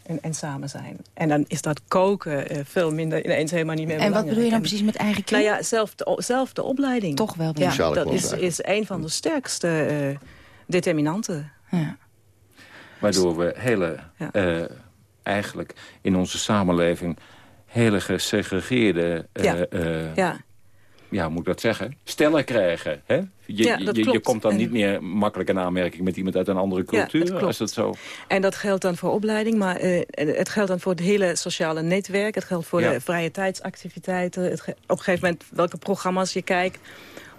en, en samen zijn. En dan is dat koken eh, veel minder ineens helemaal niet meer En wat bedoel je dan En- precies met eigen kring? Nou ja, zelf de, zelf de opleiding. Toch wel Ja, dat is, is een van de sterkste eh, determinanten. Ja. Waardoor we hele, eh, eigenlijk in onze samenleving... hele gesegregeerde... eh, Ja. eh, Ja. ja, hoe moet ik dat zeggen? Stellen krijgen. Hè? Je, Ja, je, je komt dan niet meer makkelijk in aanmerking met iemand uit een andere Ja, dat cultuur. als dat zo... En dat geldt dan voor opleiding, maar het geldt dan voor het hele sociale netwerk. Het geldt voor Ja. de vrije tijdsactiviteiten. Het op een gegeven moment welke programma's je kijkt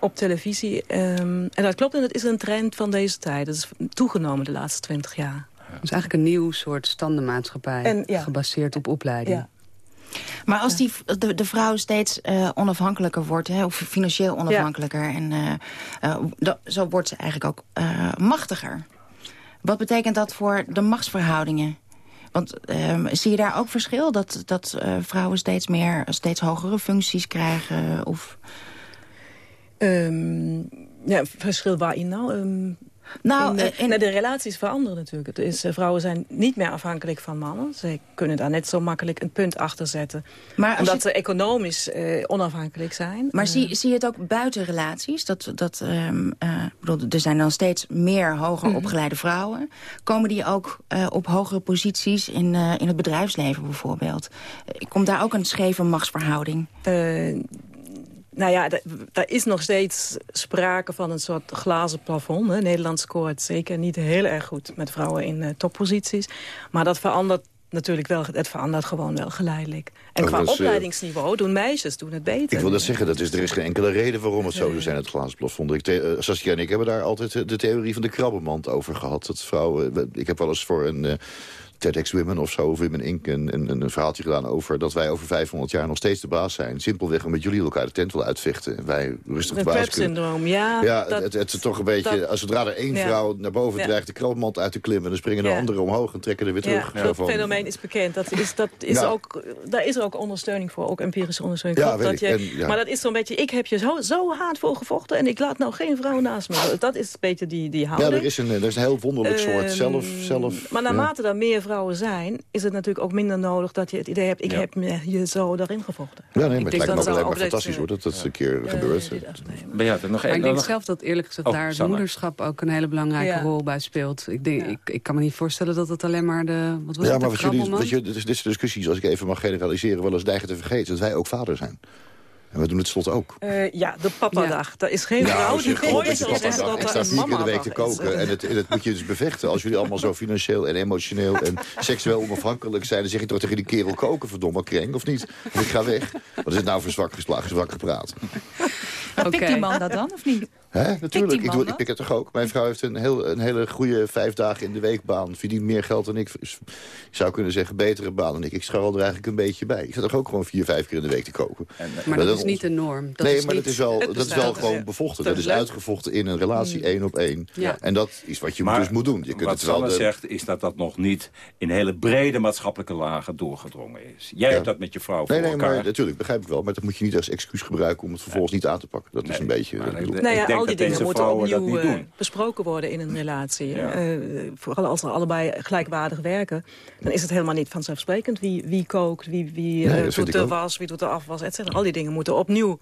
op televisie. Ehm, en dat klopt en dat is een trend van deze tijd. Dat is toegenomen de laatste twintig jaar. Dus eigenlijk een nieuw soort standenmaatschappij. En, ja. Gebaseerd op opleiding. Ja. Maar als die, de, de vrouw steeds eh, onafhankelijker wordt, hè, of financieel onafhankelijker... en eh, eh, zo wordt ze eigenlijk ook eh, machtiger. Wat betekent dat voor de machtsverhoudingen? Want ehm, zie je daar ook verschil? Dat, dat eh, vrouwen steeds meer, steeds hogere functies krijgen? Of... Ehm, ja, verschil waarin nou? Ehm, Nou, in de, eh, in- de relaties veranderen natuurlijk. Het is, eh, vrouwen zijn niet meer afhankelijk van mannen. Zij kunnen daar net zo makkelijk een punt achter zetten. Maar omdat je- ze economisch eh, onafhankelijk zijn. Maar zie, zie je het ook buiten relaties? Dat, dat, ehm, eh, bedoel, er zijn dan steeds meer hoger Mhm. opgeleide vrouwen. Komen die ook op hogere posities in, in het bedrijfsleven bijvoorbeeld? Komt daar ook een scheve machtsverhouding? Nou ja, daar is nog steeds sprake van een soort glazen plafond. Hè. Nederland scoort zeker niet heel erg goed met vrouwen in eh, topposities. Maar dat verandert natuurlijk wel, het verandert gewoon wel geleidelijk. En qua eh, opleidingsniveau doen meisjes doen het beter. Ik wil dat zeggen, dat is, er is geen enkele reden waarom het zo zou zijn, het glazen plafond. Ik, eh, Saskia en ik hebben daar altijd de theorie van de krabbenmand over gehad. Dat vrouwen, we- ik heb wel eens voor een... TEDx Women of zo, of Women Inc. Een, een, een verhaaltje gedaan over dat wij over 500 jaar nog steeds de baas zijn. Simpelweg omdat jullie elkaar de tent willen uitvechten. En wij rustig de Het baas. Prep-syndroom, ja. Ja, dat- het, het is toch een beetje, dat- als zodra er één Ja. vrouw naar boven Ja. dreigt de krabbenmand uit te klimmen... dan springen de Ja. anderen omhoog en trekken er weer terug. Ja, dat van- fenomeen is bekend. Dat is, dat is Ja. ook, daar is er ook ondersteuning voor, ook empirische ondersteuning. Ja, dat je, En, ja. Maar dat is zo'n beetje, ik heb je zo, zo hard voor gevochten... en ik laat nou geen vrouw naast me. Dat is een beetje die, die Ja, houding. er is een, er is een heel wonderlijk soort Ehm, zelf... zelf Maar ja. naarmate er meer vrouwen zijn... is het natuurlijk ook minder nodig dat je het idee hebt... ik Ja. heb me je zo daarin gevochten. Ja, nee, maar Ik het denk lijkt me dat ook alleen maar fantastisch hoor, dat dat een keer gebeurt. Nog Maar één. ik denk nog- zelf dat eerlijk gezegd Oh, daar het moederschap ook een hele belangrijke Ja. rol bij speelt. Ik, denk, ik, ik kan me niet voorstellen dat het alleen maar de... Wat was Ja, het, maar de wat jullie, wat je, dit soort discussies, als ik even mag generaliseren... wel eens neigen te vergeten dat wij ook vader zijn. En we doen het slot ook. Eh, ja, de papadag. Daar is geen Nou, vrouw je die gewoon gooit je dat ik sta vier keer in de week te koken. En, het, en dat moet je dus bevechten. Als jullie allemaal zo financieel en emotioneel en seksueel onafhankelijk zijn... dan zeg ik toch tegen die kerel koken, verdomme kreng, of niet? Of ik ga weg. Wat is het nou voor zwak geslagen, zwak gepraat? Maar pikt die man dat dan, of niet? Hè, natuurlijk. Ik, doe, ik pik het toch ook. Mijn vrouw heeft een, heel, een hele goede vijf dagen in de week baan. Verdient meer geld dan ik. Ik zou kunnen zeggen, betere baan dan ik. Ik scharrel er eigenlijk een beetje bij. Ik zit toch ook gewoon vier, vijf keer in de week te koken. Maar dat is niet de norm. Dat nee, is maar niet- dat is wel, dat is wel gewoon ja. bevochten. Dat Dat is leuk. uitgevochten in een relatie één op één. Ja. En dat is wat je Maar dus moet doen. Je kunt wat het wel Sanne de- zegt, is dat dat nog niet in hele brede maatschappelijke lagen doorgedrongen is. Jij Ja. hebt dat met je vrouw voor Nee, nee, elkaar. maar natuurlijk begrijp ik wel. Maar dat moet je niet als excuus gebruiken om het vervolgens niet aan te pakken. Dat is een beetje... al die dingen moeten opnieuw eh, besproken worden in een relatie. Ja. Eh, vooral als er allebei gelijkwaardig werken... dan is het helemaal niet vanzelfsprekend wie, wie kookt, wie, wie Nee, eh, doet de was, wie doet de afwas, et cetera. Al die dingen moeten opnieuw.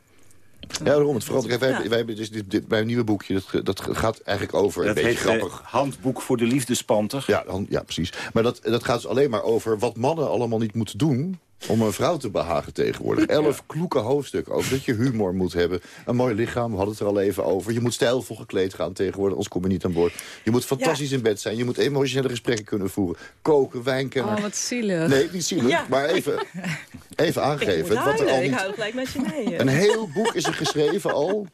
Ja, daarom. Het vooral, wij, Ja. wij hebben dus dit, dit, mijn nieuwe boekje, dat, dat gaat eigenlijk over Dat een beetje heet, grappig. handboek voor de liefdespanter. Ja, ja, precies. Maar dat, dat gaat dus alleen maar over wat mannen allemaal niet moeten doen... om een vrouw te behagen tegenwoordig. Elf kloeke hoofdstukken over dat je humor moet hebben. Een mooi lichaam, we hadden het er al even over. Je moet stijlvol gekleed gaan tegenwoordig, anders kom je niet aan boord. Je moet fantastisch in bed zijn. Je moet emotionele gesprekken kunnen voeren. Koken, wijn kennen. Oh, wat zielig. Nee, niet zielig, Ja. maar even, even Ik aangeven. moet wat er al ik niet... huil gelijk met je mee. Een heel boek is er geschreven al...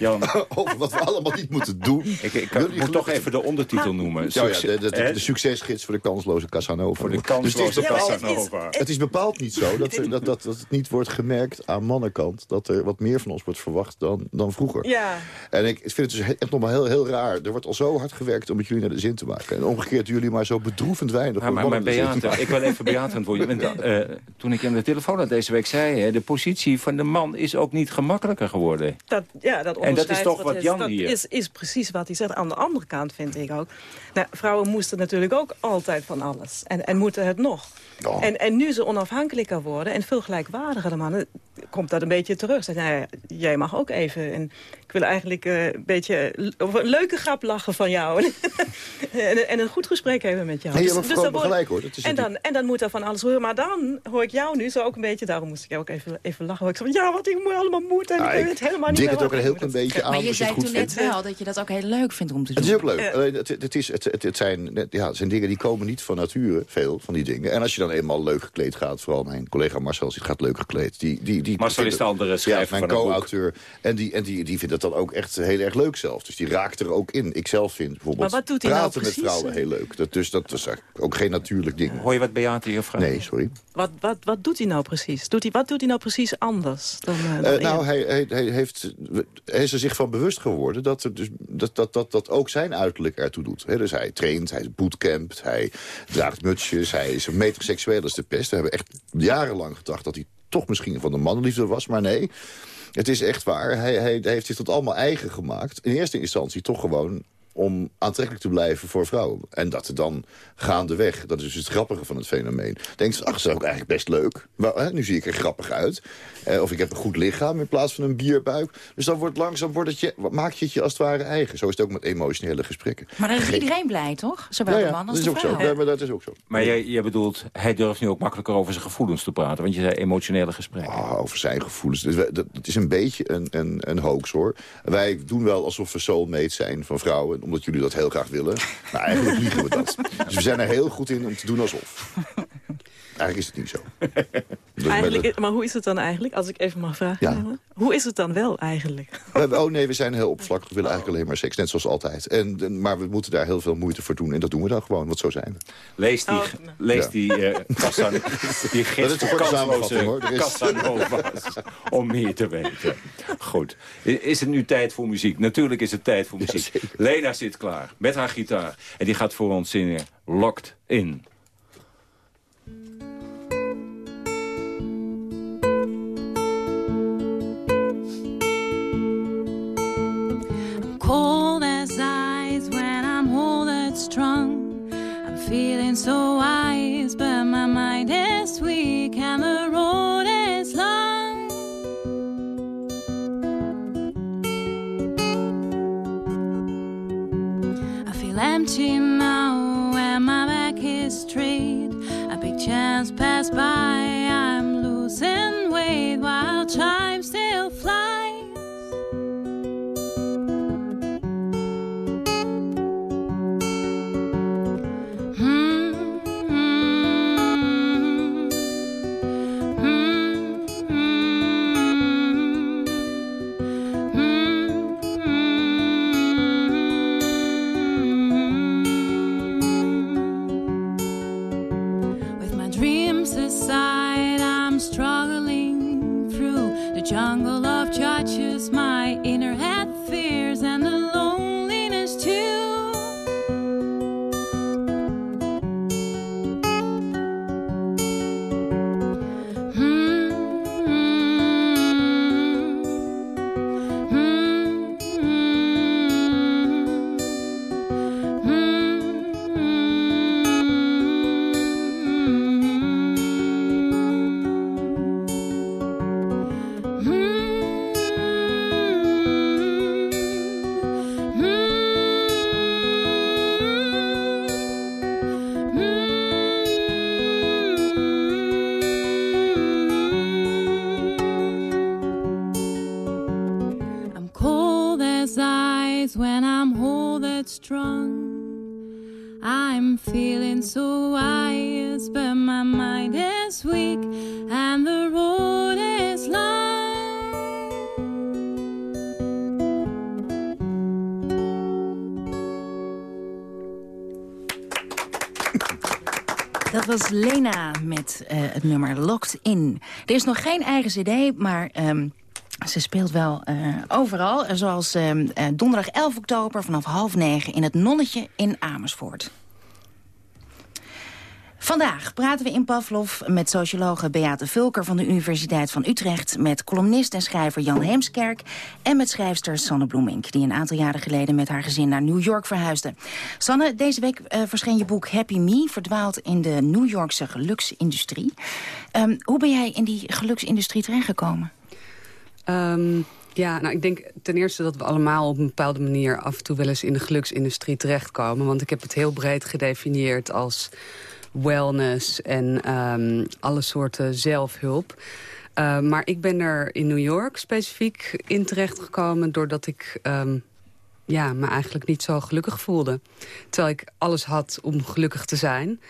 Jan. over wat we allemaal niet moeten doen. Ik, ik kan- moet toch even de ondertitel noemen. Ja, ja, de, de, succesgids voor de kansloze Casanova. Voor de Dus kansloze het is bepaald- Casanova. Het is bepaald niet zo dat, er- dat, dat, dat het niet wordt gemerkt aan mannenkant... dat er wat meer van ons wordt verwacht dan, dan vroeger. Ja. En ik vind het dus echt nog maar heel, heel raar. Er wordt al zo hard gewerkt om het jullie naar de zin te maken. En omgekeerd jullie maar zo bedroevend weinig... Maar, Beate, ik wil even Beate aan het woord. Want, eh, toen ik aan de telefoon had deze week zei... Hè, de positie van de man is ook niet gemakkelijker geworden. Dat, ja, dat En dat is toch wat is. Jan dat hier- Is, is precies wat hij zegt. Aan de andere kant vind ik ook. Nou, vrouwen moesten natuurlijk ook altijd van alles. En, en moeten het nog. En, en nu ze onafhankelijker worden en veel gelijkwaardiger de mannen... komt dat een beetje terug. Zeg, nou ja, jij mag ook even. En Ik wil eigenlijk eh, een beetje of een leuke grap lachen van jou. en, en, een goed gesprek hebben met jou. Nee, Dus- dus gelijk hoor. Dat is en, dan, en dan moet er van alles horen. Maar dan hoor ik jou nu zo ook een beetje... Daarom moest ik ook even, even lachen. Ik zei, ja, wat ik moet allemaal moet. En Ja, ik weet helemaal niet dik meer het ook een heel. Beetje aan. Maar je je zei toen net wel dat je dat ook heel leuk vindt om te doen. Het is ook leuk. Alleen het, het, is, het, het, het zijn, ja, het zijn dingen die komen niet van nature, veel van die dingen. En als je dan eenmaal leuk gekleed gaat, vooral mijn collega Marcel die gaat leuk gekleed. Die, die, die, Marcel is de andere schrijver ja, mijn van het boek. co-auteur. En, die, en die, die vindt het dan ook echt heel erg leuk zelf. Dus die raakt er ook in. Ik zelf vind bijvoorbeeld Maar wat doet hij nou praten met precies? vrouwen heel leuk. Dat, dus dat is eigenlijk ook geen natuurlijk ding. Hoor je wat Beate hier vraagt? Nee, sorry. Wat, wat, wat doet hij nou precies? Doet hij, wat doet hij nou precies anders dan, eh, dan Eh, nou, hij, hij, hij, heeft, is er zich van bewust geworden dat, er dus, dat, dat, dat, dat ook zijn uiterlijk ertoe doet. Hè, dus hij traint, hij bootcampt, hij draagt mutsjes, hij is een metroseksueel als de pest. We hebben echt jarenlang gedacht dat hij toch misschien van de mannenliefde was, maar nee. Het is echt waar. Hij, hij, hij heeft zich tot allemaal eigen gemaakt. In eerste instantie toch gewoon om aantrekkelijk te blijven voor vrouwen. En dat er dan gaandeweg, dat is dus het grappige van het fenomeen... denkt ze, ach, dat is ook eigenlijk best leuk. Maar, hè, nu zie ik er grappig uit. Eh, of ik heb een goed lichaam in plaats van een bierbuik. Dus dan wordt langzaam, wordt het je, maak je het je als het ware eigen. Zo is het ook met emotionele gesprekken. Maar dan is Geen- iedereen blij, toch? Zowel Ja, de man als dat de is ook zo. vrouw. Ja, maar dat is ook zo. Maar jij, jij bedoelt, hij durft nu ook makkelijker over zijn gevoelens te praten. Want je zei emotionele gesprekken. Ah, over zijn gevoelens. Dus wij- dat, dat is een beetje een, een, een hoax, hoor. Wij doen wel alsof we soulmates zijn van vrouwen... omdat jullie dat heel graag willen. Maar eigenlijk liegen we dat. Dus we zijn er heel goed in om te doen alsof. Eigenlijk is het niet zo. Dus Eigenlijk, maar hoe is het dan eigenlijk, als ik even mag vragen? Ja. Hoe is het dan wel eigenlijk? oh nee, we zijn heel oppervlakkig. We willen eigenlijk alleen maar seks, net zoals altijd. En, en- maar we moeten daar heel veel moeite voor doen. En dat doen we dan gewoon, want zo zijn we. Lees die, Oh, lees Ja. die eh kassa, die Dat is gids voor hoor. Er is- Casanova's. Om meer te weten. Goed. Is het nu tijd voor muziek? Natuurlijk is het tijd voor muziek. Lena zit klaar met haar gitaar. En die gaat voor ons zingen Locked In. Strong. I'm feeling so wise, but my mind is weak and the road is long. I feel empty now and my back is straight. A big chance passed by, was Lena met eh, het nummer Locked In. Er is nog geen eigen cd, maar... ehm, ze speelt wel eh, overal, zoals ehm, eh, donderdag 11 oktober vanaf half negen in het Nonnetje in Amersfoort. Vandaag praten we in Pavlov met sociologe Beate Vulker van de Universiteit van Utrecht... met columnist en schrijver Jan Heemskerk... en met schrijfster Sanne Bloemink... die een aantal jaren geleden met haar gezin naar New York verhuisde. Sanne, deze week eh, verscheen je boek Happy Me... verdwaald in de New Yorkse geluksindustrie. Ehm, hoe ben jij in die geluksindustrie terechtgekomen? Ehm, Ja, nou ik denk ten eerste dat we allemaal op een bepaalde manier... af en toe wel eens in de geluksindustrie terechtkomen. Want ik heb het heel breed gedefinieerd als wellness en ehm, alle soorten zelfhulp. Uh, maar ik ben er in New York specifiek in terechtgekomen... doordat ik ehm, ja, me eigenlijk niet zo gelukkig voelde. Terwijl ik alles had om gelukkig te zijn.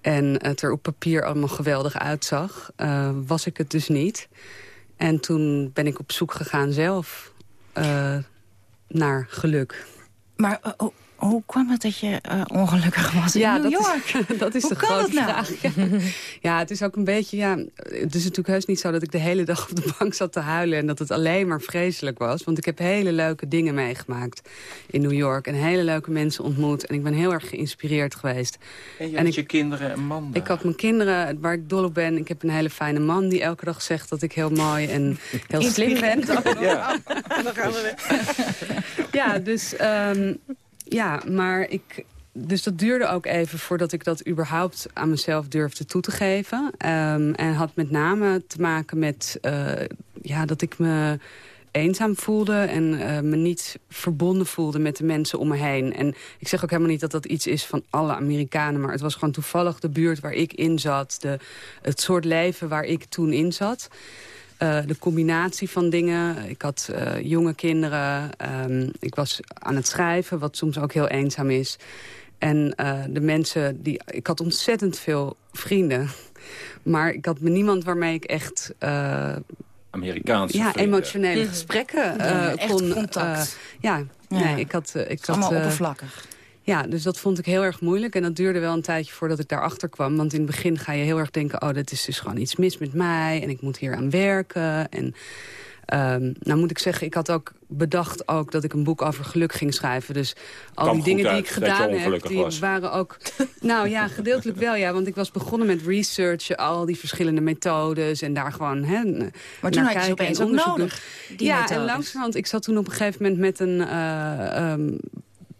En het er op papier allemaal geweldig uitzag, uh, was ik het dus niet. En toen ben ik op zoek gegaan zelf uh, naar geluk. Maar uh, hoe kwam het dat je uh, ongelukkig was in ja, New dat York? Is, dat is hoe de kan grote dat nou? vraag. Ja. ja, het is ook een beetje... Ja, het is natuurlijk heus niet zo dat ik de hele dag op de bank zat te huilen... en dat het alleen maar vreselijk was. Want ik heb hele leuke dingen meegemaakt in New York... en hele leuke mensen ontmoet. En ik ben heel erg geïnspireerd geweest. En je en had ik, je kinderen en man daar. Ik had mijn kinderen, waar ik dol op ben. Ik heb een hele fijne man die elke dag zegt dat ik heel mooi en heel slim ben. Ja. Dan gaan we weer. Ja, dus... Um, ja, maar ik... Dus dat duurde ook even voordat ik dat überhaupt aan mezelf durfde toe te geven. Um, en had met name te maken met uh, ja, dat ik me eenzaam voelde en uh, me niet verbonden voelde met de mensen om me heen. En ik zeg ook helemaal niet dat dat iets is van alle Amerikanen... maar het was gewoon toevallig de buurt waar ik in zat. De, het soort leven waar ik toen in zat. Uh, de combinatie van dingen. Ik had uh, jonge kinderen. Um, ik was aan het schrijven, wat soms ook heel eenzaam is. En uh, de mensen die... Ik had ontzettend veel vrienden. Maar ik had niemand waarmee ik echt... Amerikaanse Ja, vrienden. emotionele gesprekken ja, echt kon... contact. ja, ja, nee, ik had... ik had had allemaal oppervlakkig. Ja, dus dat vond ik heel erg moeilijk. En dat duurde wel een tijdje voordat ik daarachter kwam. Want in het begin ga je heel erg denken... oh, dat is dus gewoon iets mis met mij en ik moet hier aan werken. En um, nou moet ik zeggen, ik had ook bedacht ook dat ik een boek over geluk ging schrijven. Dus al die dingen die ik gedaan heb, die was. waren ook... nou ja, gedeeltelijk wel, ja. Want ik was begonnen met researchen, al die verschillende methodes... en daar gewoon hè, Maar toen naar had je opeens en ook nodig, die Ja, methodes. en langzamerhand, ik zat toen op een gegeven moment met een... Uh, um,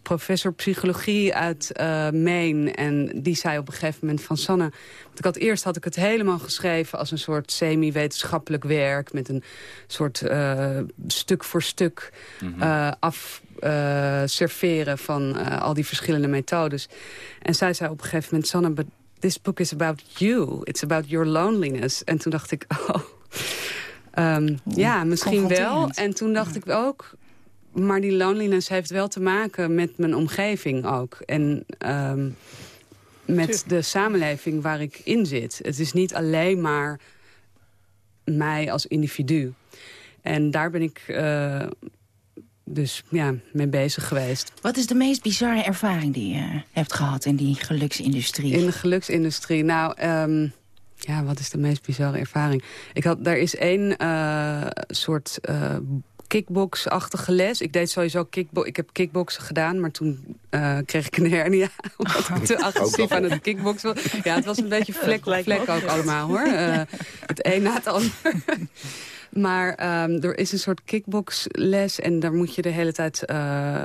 professor psychologie uit uh, Maine. En die zei op een gegeven moment van Sanne... Want ik had, eerst had ik het helemaal geschreven als een soort semi-wetenschappelijk werk... met een soort uh, stuk voor stuk mm -hmm. uh, afserveren van uh, al die verschillende methodes. En zij zei op een gegeven moment... Sanne, but this book is about you. It's about your loneliness. En toen dacht ik, oh... Um, ja, misschien wel. En toen dacht ik ook maar die loneliness heeft wel te maken met mijn omgeving ook. En um, met de samenleving waar ik in zit. Het is niet alleen maar mij als individu. En daar ben ik uh, dus ja, mee bezig geweest. Wat is de meest bizarre ervaring die je hebt gehad in die geluksindustrie? In de geluksindustrie? Nou... Um, ja, wat is de meest bizarre ervaring? Ik had, daar is één uh, soort uh, kickbox-achtige les. Ik deed sowieso kickbo ik heb kickboksen gedaan, maar toen uh, kreeg ik een hernia. Omdat ik te agressief aan het kickboksen was. Ja, het was een beetje vlek op vlek ook allemaal, hoor. Uh, het een na het ander. Maar um, er is een soort kickboxles en daar moet je de hele tijd uh,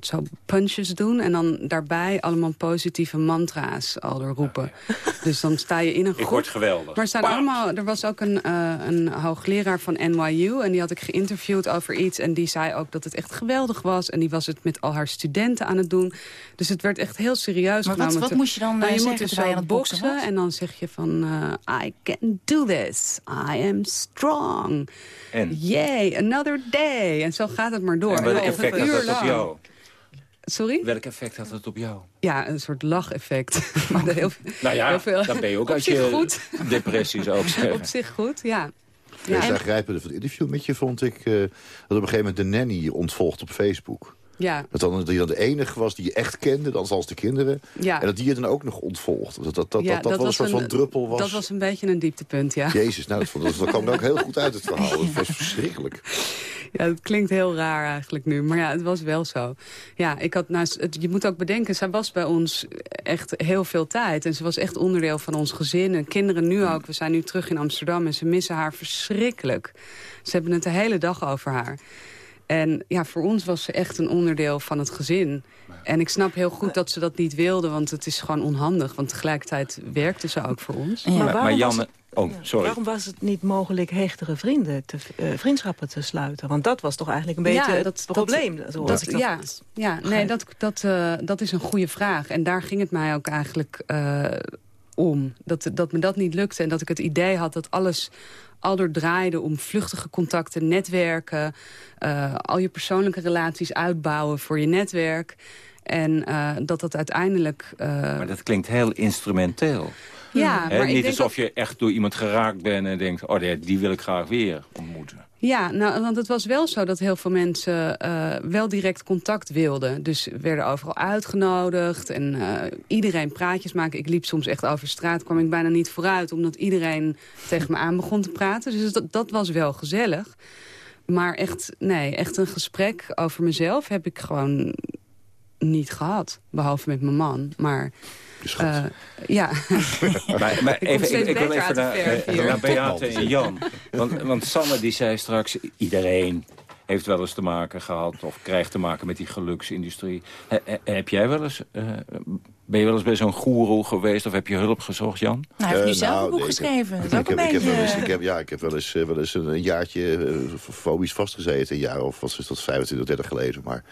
zo punches doen. En dan daarbij allemaal positieve mantra's al roepen. Dus dan sta je in een groep. Ik word geweldig. Maar staan allemaal, er was ook een, uh, een hoogleraar van NYU en die had ik geïnterviewd over iets. En die zei ook dat het echt geweldig was. En die was het met al haar studenten aan het doen. Dus het werd echt heel serieus maar genomen. Wat, wat moest je dan nou, je zeggen moet dus terwijl je aan het boksen was? En dan zeg je van, uh, I can do this. I am strong. En? Yay, another day. En zo gaat het maar door. En welk En effect had dat op jou? Sorry? Welk effect had het op jou? Ja, een soort lacheffect. maar heel, nou ja, heel veel, dan ben je ook uit zich je goed. depressie, zou ik zeggen. op zich goed, ja. Ja. Het aangrijpende van het interview met je vond ik... Uh, dat op een gegeven moment de nanny ontvolgt op Facebook. Ja. Dat dan, die dan de enige was die je echt kende, dan als de kinderen. Ja. En dat die je dan ook nog ontvolgt. Dat dat, dat, ja, dat, dat, wel een soort van druppel was. Dat was een beetje een dieptepunt, ja. Jezus, nou, dat, dat, dat kwam ook heel goed uit het verhaal. Dat was verschrikkelijk. Ja, het klinkt heel raar eigenlijk nu. Maar ja, het was wel zo. Ja, ik had, nou, het, je moet ook bedenken, zij was bij ons echt heel veel tijd. En ze was echt onderdeel van ons gezin. En kinderen nu ook. We zijn nu terug in Amsterdam en ze missen haar verschrikkelijk. Ze hebben het de hele dag over haar. En ja, voor ons was ze echt een onderdeel van het gezin. En ik snap heel goed dat ze dat niet wilde, want het is gewoon onhandig. Want tegelijkertijd werkte ze ook voor ons. Ja. Maar, maar Janne, Oh, sorry. Waarom was het niet mogelijk hechtere vrienden te, uh, vriendschappen te sluiten? Want dat was toch eigenlijk een beetje het probleem. Dat, dat, ik dat ja, ja, nee, dat, dat, uh, dat is een goede vraag. En daar ging het mij ook eigenlijk uh, om. Dat, dat me dat niet lukte en dat ik het idee had dat alles al door draaide om vluchtige contacten, netwerken... Uh, al je persoonlijke relaties uitbouwen voor je netwerk. En uh, dat dat uiteindelijk... Uh... Maar dat klinkt heel instrumenteel. Ja, He, maar niet alsof dat... je echt door iemand geraakt bent en denkt... oh, die wil ik graag weer ontmoeten. Ja, nou, want het was wel zo dat heel veel mensen uh, wel direct contact wilden. Dus werden overal uitgenodigd en uh, iedereen praatjes maken. Ik liep soms echt over straat, kwam ik bijna niet vooruit... omdat iedereen tegen me aan begon te praten. Dus dat, dat was wel gezellig. Maar echt, nee, echt een gesprek over mezelf heb ik gewoon niet gehad. Behalve met mijn man, maar... Uh, ja. maar, maar even, ik, ik wil even naar, eh, naar Beate en Jan. Want, want Sanne die zei straks, iedereen heeft wel eens te maken gehad... of krijgt te maken met die geluksindustrie. He, he, heb jij wel eens... Uh, ben je wel eens bij zo'n goeroe geweest of heb je hulp gezocht, Jan? Nou, hij heeft nu Uh, zelf nou, een boek nee, geschreven. Dat is ook Ik een heb, ik heb beetje... wel eens, ik heb, ja, ik heb wel eens, eh, wel eens een, een jaartje eh, fobisch vastgezeten. Een jaar of wat is dat, 25, 30 geleden. Maar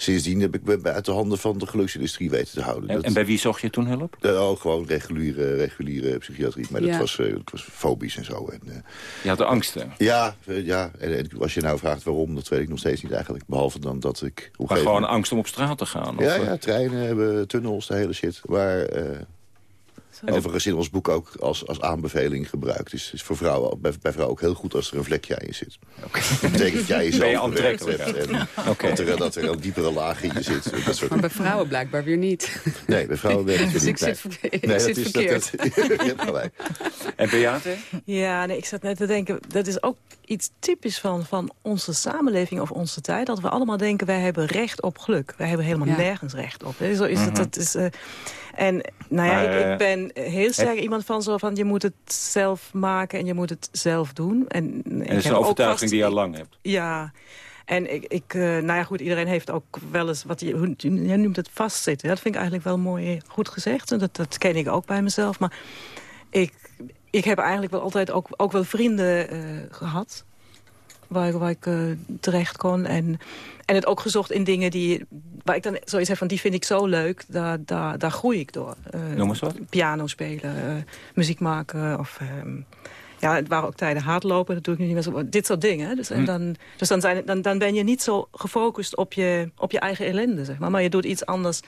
sindsdien heb ik me bij- uit de handen van de geluksindustrie weten te houden. En, Dat- en bij wie zocht je toen hulp? Eh, oh, gewoon reguliere, reguliere psychiatrie. Maar dat was, eh, dat was fobisch en zo. En, eh, Je had de angsten. ja, ja. En, en als je nou vraagt waarom, dat weet ik nog steeds niet eigenlijk. Behalve dan dat ik... Maar gewoon angst om op straat te gaan? Of, Ja, ja, treinen hebben, tunnels, de hele shit. Overigens in ons boek ook als, als aanbeveling gebruikt. Dus het is voor vrouwen, bij, bij vrouwen ook heel goed als er een vlekje aan je zit. Dat betekent dat jij jezelf je bewerkt aantrekkelijk? hebt En Oké. dat, er, dat er een diepere laag in je zit. Dat soort Maar bij vrouwen blijkbaar weer niet. Nee, bij vrouwen werkt het Dus niet. ik zit, Nee. Nee, zit is- verkeerd. dat-. En Beate? Ja, nee, ik zat net te denken, dat is ook iets typisch van, van onze samenleving of onze tijd. Dat we allemaal denken, wij hebben recht op geluk. Wij hebben helemaal Ja. nergens recht op. Zo is het, Mhm. dat is, eh, en nou ja, Maar, ik, eh, ik ben heel sterk heb- iemand van zo van, je moet het zelf maken en je moet het zelf doen. En, dat is een overtuiging vast- die je al lang hebt. Ja, en ik, ik eh, nou ja, goed, iedereen heeft ook wel eens, wat je, je noemt het vastzitten. Dat vind ik eigenlijk wel mooi goed gezegd. En dat, dat ken ik ook bij mezelf. Maar ik, ik heb eigenlijk wel altijd ook, ook wel vrienden eh, gehad. Waar, ik- waar ik eh, terecht kon. En, en het ook gezocht in dingen die, waar ik dan zoiets heb van, die vind ik zo leuk. Daar, daar, daar groei ik door. Noem eens wat. Piano spelen, eh, muziek maken of... ehm, ja, het waren ook tijden hardlopen, dat doe ik nu niet meer zo. Dit soort dingen. Dus, en Hm. dan, dus dan, zijn, dan, dan ben je niet zo gefocust op je, op je eigen ellende, zeg maar. Maar je doet iets anders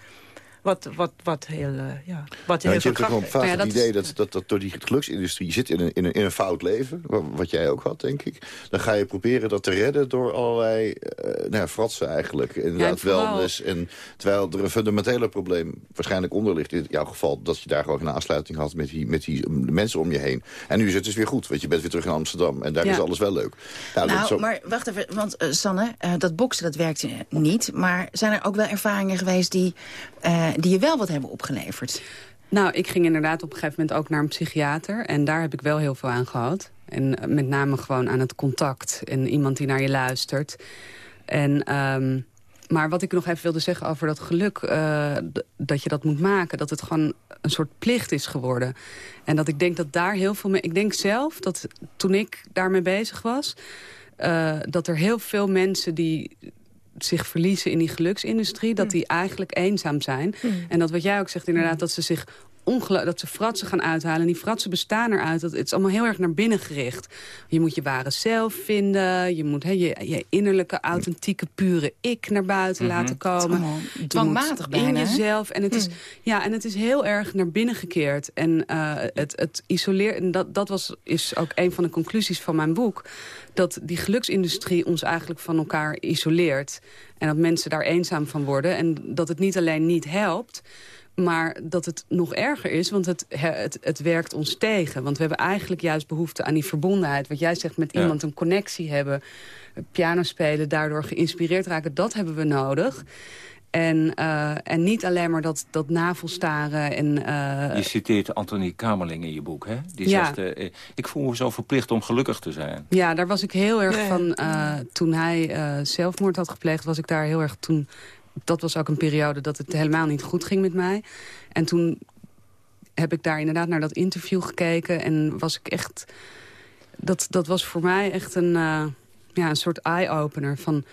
wat, wat, wat heel, eh, ja, wat Ja, heel je veel kracht wel vaak het idee dat, dat, dat door die geluksindustrie... je zit in een, in, een, in een fout leven, wa- wat jij ook had, denk ik. Dan ga je proberen dat te redden door allerlei eh nou ja, fratsen eigenlijk. Inderdaad, vooral- wellness. En, terwijl er een fundamentele probleem waarschijnlijk onder ligt... in jouw geval, dat je daar gewoon een aansluiting had... met die, met die mensen om je heen. En nu is het dus weer goed, want je bent weer terug in Amsterdam. En daar Ja. is alles wel leuk. Nou, dat Nou, maar wacht even, want eh, Sanne, eh, dat boksen dat werkt niet. Maar zijn er ook wel ervaringen geweest die, eh, die je wel wat hebben opgeleverd? Nou, ik ging inderdaad op een gegeven moment ook naar een psychiater. En daar heb ik wel heel veel aan gehad. En eh, met name gewoon aan het contact. En iemand die naar je luistert. En, ehm, maar wat ik nog even wilde zeggen over dat geluk... eh, dat je dat moet maken. Dat het gewoon een soort plicht is geworden. En dat ik denk dat daar heel veel mee... Ik denk zelf dat toen ik daarmee bezig was... eh, dat er heel veel mensen die zich verliezen in die geluksindustrie... dat die eigenlijk eenzaam zijn. En dat wat jij ook zegt inderdaad, dat ze zich dat ze fratsen gaan uithalen. En die fratsen bestaan eruit. Dat, het is allemaal heel erg naar binnen gericht. Je moet je ware zelf vinden. Je moet je, je innerlijke, authentieke, pure ik naar buiten Mhm. laten komen. Je dwangmatig bijna, In jezelf. En het, is, ja, en het is heel erg naar binnen gekeerd. En eh, het, het isoleert... En dat, dat was, is ook een van de conclusies van mijn boek. Dat die geluksindustrie ons eigenlijk van elkaar isoleert. En dat mensen daar eenzaam van worden. En dat het niet alleen niet helpt... Maar dat het nog erger is, want het, het, het werkt ons tegen. Want we hebben eigenlijk juist behoefte aan die verbondenheid. Wat jij zegt, met Ja. iemand een connectie hebben. Piano spelen, daardoor geïnspireerd raken. Dat hebben we nodig. En, eh, en niet alleen maar dat, dat navelstaren. En, eh, Je citeert Anthony Kamerling in je boek, hè? Die Ja. zegt, eh, ik voel me zo verplicht om gelukkig te zijn. Ja, daar was ik heel erg van. eh, toen hij eh, zelfmoord had gepleegd, was ik daar heel erg toen. Dat was ook een periode dat het helemaal niet goed ging met mij. En toen heb ik daar inderdaad naar dat interview gekeken. En was ik echt... Dat, dat was voor mij echt een, uh, ja, een soort eye-opener. Van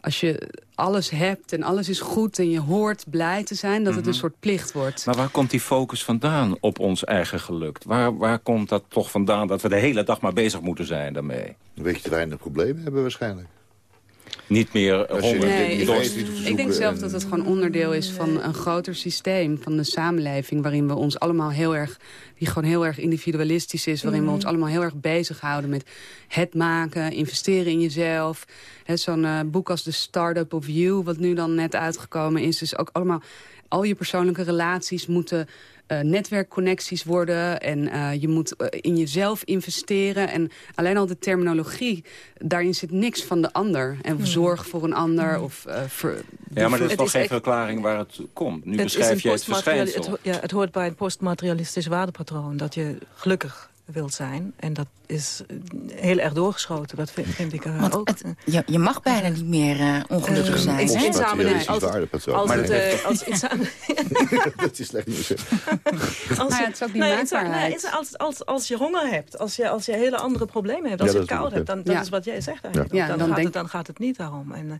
als je alles hebt en alles is goed en je hoort blij te zijn... dat het een Mhm. soort plicht wordt. Maar waar komt die focus vandaan op ons eigen geluk? Waar, waar komt dat toch vandaan dat we de hele dag maar bezig moeten zijn daarmee? Een beetje te weinig problemen hebben waarschijnlijk. Niet meer honderd Nee, ik, ik denk zelf dat het gewoon onderdeel is van een groter systeem. Van de samenleving waarin we ons allemaal heel erg... die gewoon heel erg individualistisch is. Waarin we Mhm. ons allemaal heel erg bezighouden met het maken. Investeren in jezelf. Zo'n eh, boek als The Startup of You, wat nu dan net uitgekomen is. Dus ook allemaal... Al je persoonlijke relaties moeten eh, netwerkconnecties worden. En eh, je moet eh, in jezelf investeren. En alleen al de terminologie, daarin zit niks van de ander. En Hmm. zorg voor een ander. Of, eh, ver- Ja, maar dat is nog is geen echt- verklaring waar het komt. Nu beschrijf je het verschijnsel. Het, ho- ja, het hoort bij een postmaterialistisch waardepatroon. Dat je gelukkig wilt zijn. En dat is eh, heel erg doorgeschoten. Dat vind, vind ik eh, Want ook. het- je, je mag bijna niet meer eh, ongelukkig Eh, zijn. samenleving, als, als het, eh, als in samen- dat is slecht nieuws. Als, Nou ja, het is ook die nee, maakbaarheid. nee, het is als, als, als je honger hebt, als je, als je hele andere problemen hebt, als Ja, je het koud het, hebt, dan ja. dat is wat jij zegt eigenlijk. Ja, dan, dan gaat denk- het, dan gaat het niet daarom. En, eh,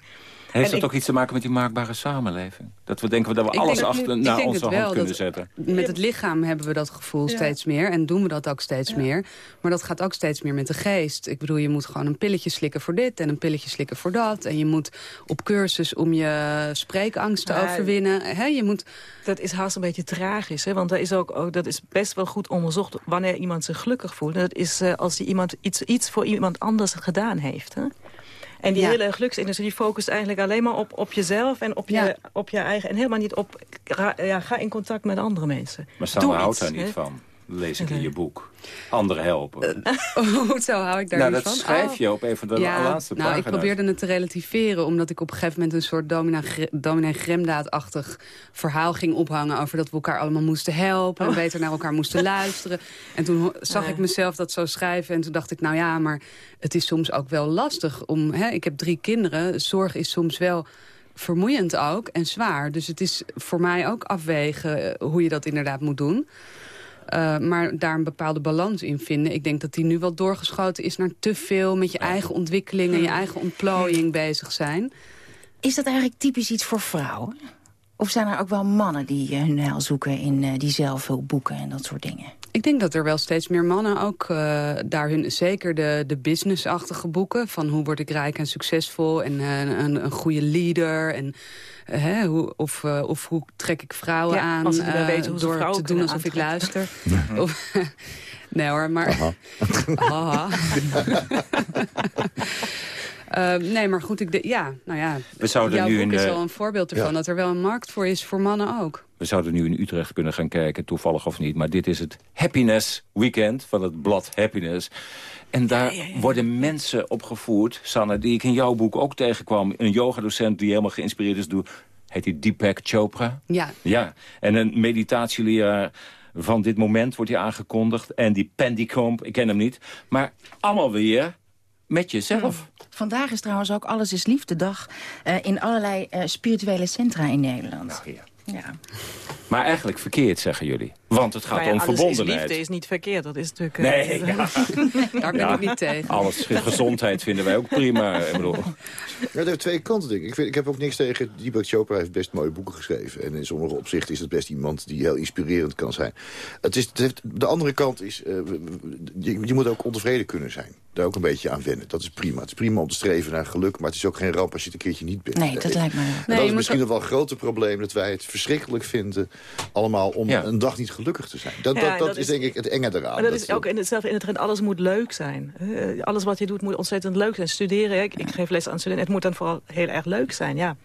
Heeft en dat ik- ook iets te maken met die maakbare samenleving? Dat we denken dat we Ik alles achter ik naar denk onze het hand wel, kunnen dat- zetten? Met het lichaam hebben we dat gevoel Ja. steeds meer. En doen we dat ook steeds meer. Maar dat gaat ook steeds meer met de geest. Ik bedoel, je moet gewoon een pilletje slikken voor dit... en een pilletje slikken voor dat. En je moet op cursus om je spreekangst te Ja, overwinnen. Hè, je moet... Dat is haast een beetje tragisch. Hè? Want dat is, ook, ook, dat is best wel goed onderzocht wanneer iemand zich gelukkig voelt. En Dat is eh, als die iemand iets, iets voor iemand anders gedaan heeft. Hè? En die Ja. hele geluksindustrie focust eigenlijk alleen maar op, op jezelf en op je, op je eigen. En helemaal niet op. Ga, ja, ga in contact met andere mensen. Maar Doe Sanne houdt daar niet hè? van. Lees ik in je boek. Anderen helpen. Hoezo hou ik daar nou, niet dat van? schrijf Oh. je op een van de ja, laatste nou, ik probeerde het te relativeren... omdat ik op een gegeven moment een soort domina, dominee Gremdaad-achtig verhaal ging ophangen... over dat we elkaar allemaal moesten helpen en beter naar elkaar moesten luisteren. En toen zag ik mezelf dat zo schrijven en toen dacht ik... nou ja, maar het is soms ook wel lastig om... Hè, ik heb drie kinderen, zorg is soms wel vermoeiend ook en zwaar. Dus het is voor mij ook afwegen eh, hoe je dat inderdaad moet doen... Uh, maar daar een bepaalde balans in vinden. Ik denk dat die nu wel doorgeschoten is naar te veel... met je eigen ontwikkeling en je eigen ontplooiing bezig zijn. Is dat eigenlijk typisch iets voor vrouwen? Of zijn er ook wel mannen die uh, hun heil zoeken in uh, die zelfhulpboeken en dat soort dingen? Ik denk dat er wel steeds meer mannen ook uh, daar hun... zeker de, de businessachtige boeken... van hoe word ik rijk en succesvol... en uh, een, een goede leader... en Hè, hoe, of, uh, of hoe trek ik vrouwen ja, aan als uh, weten hoe door vrouwen te doen alsof ik luister. of, nee hoor, maar... Haha. Uh, nee, maar goed, ik de, ja, nou ja. We zouden jouw nu boek een, is wel een voorbeeld ervan. Ja. Dat er wel een markt voor is voor mannen ook. We zouden nu in Utrecht kunnen gaan kijken, toevallig of niet. Maar dit is het Happiness Weekend van het blad Happiness. En daar ja, ja, ja. worden mensen opgevoerd, Sanne, die ik in jouw boek ook tegenkwam. Een yogadocent die helemaal geïnspireerd is door... Heet die Deepak Chopra? Ja. Ja, en een meditatieleraar van dit moment wordt hier aangekondigd. En die Pendicomp, ik ken hem niet. Maar allemaal weer met jezelf. Hmm. Vandaag is trouwens ook Alles is Liefdedag uh, in allerlei uh, spirituele centra in Nederland. Nou, ja. Ja. Maar eigenlijk verkeerd, zeggen jullie. Want het gaat nou ja, om alles verbondenheid. Is liefde is niet verkeerd, dat is natuurlijk... Nee, uh, ja. daar ben ja, ik niet tegen. Alles, gezondheid vinden wij ook prima. Ik bedoel. Ja, heeft twee kanten, denk ik. Ik, vind, ik heb ook niks tegen... Deepak Chopra heeft best mooie boeken geschreven. En in sommige opzichten is het best iemand die heel inspirerend kan zijn. Het is, het heeft, de andere kant is... Uh, je, je moet ook ontevreden kunnen zijn. Daar ook een beetje aan wennen. Dat is prima. Het is prima om te streven naar geluk. Maar het is ook geen ramp als je het een keertje niet bent. Nee, dat lijkt me... En nee, dat is misschien nog wel een groter probleem... dat wij het verschrikkelijk vinden... allemaal om ja. een dag niet gelukkig te zijn. Dat, ja, dat, dat, dat is, denk ik het enge eraan. Maar dat, dat is ook in hetzelfde in het trend. Alles moet leuk zijn. Uh, alles wat je doet moet ontzettend leuk zijn. Studeren, ik, ik geef les aan studenten. Het moet dan vooral heel erg leuk zijn, ja.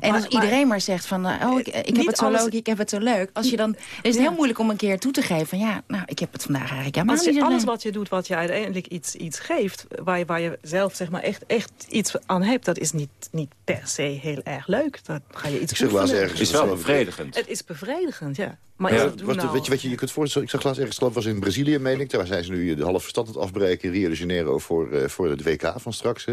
En maar, als iedereen maar, maar zegt van, uh, oh, ik, ik heb het zo alles... leuk, ik heb het zo leuk. Als je dan, is het ja. heel moeilijk om een keer toe te geven van, ja, nou, ik heb het vandaag eigenlijk helemaal als je, niet Alles leuk. wat je doet, wat je uiteindelijk iets, iets geeft, waar je, waar je zelf zeg maar echt, echt iets aan hebt, dat is niet, niet per se heel erg leuk. Dat ga je iets ik zeg wel eens ergens. Het is wel bevredigend. Het is bevredigend, ja. Maar Ja, is nou- weet je wat je je kunt voorstellen? Ik zag laatst ergens, geloof was in Brazilië, meen ik. Daar zijn ze nu de halve verstand aan het afbreken. Rio de Janeiro voor, eh, voor het WK van straks. Hè.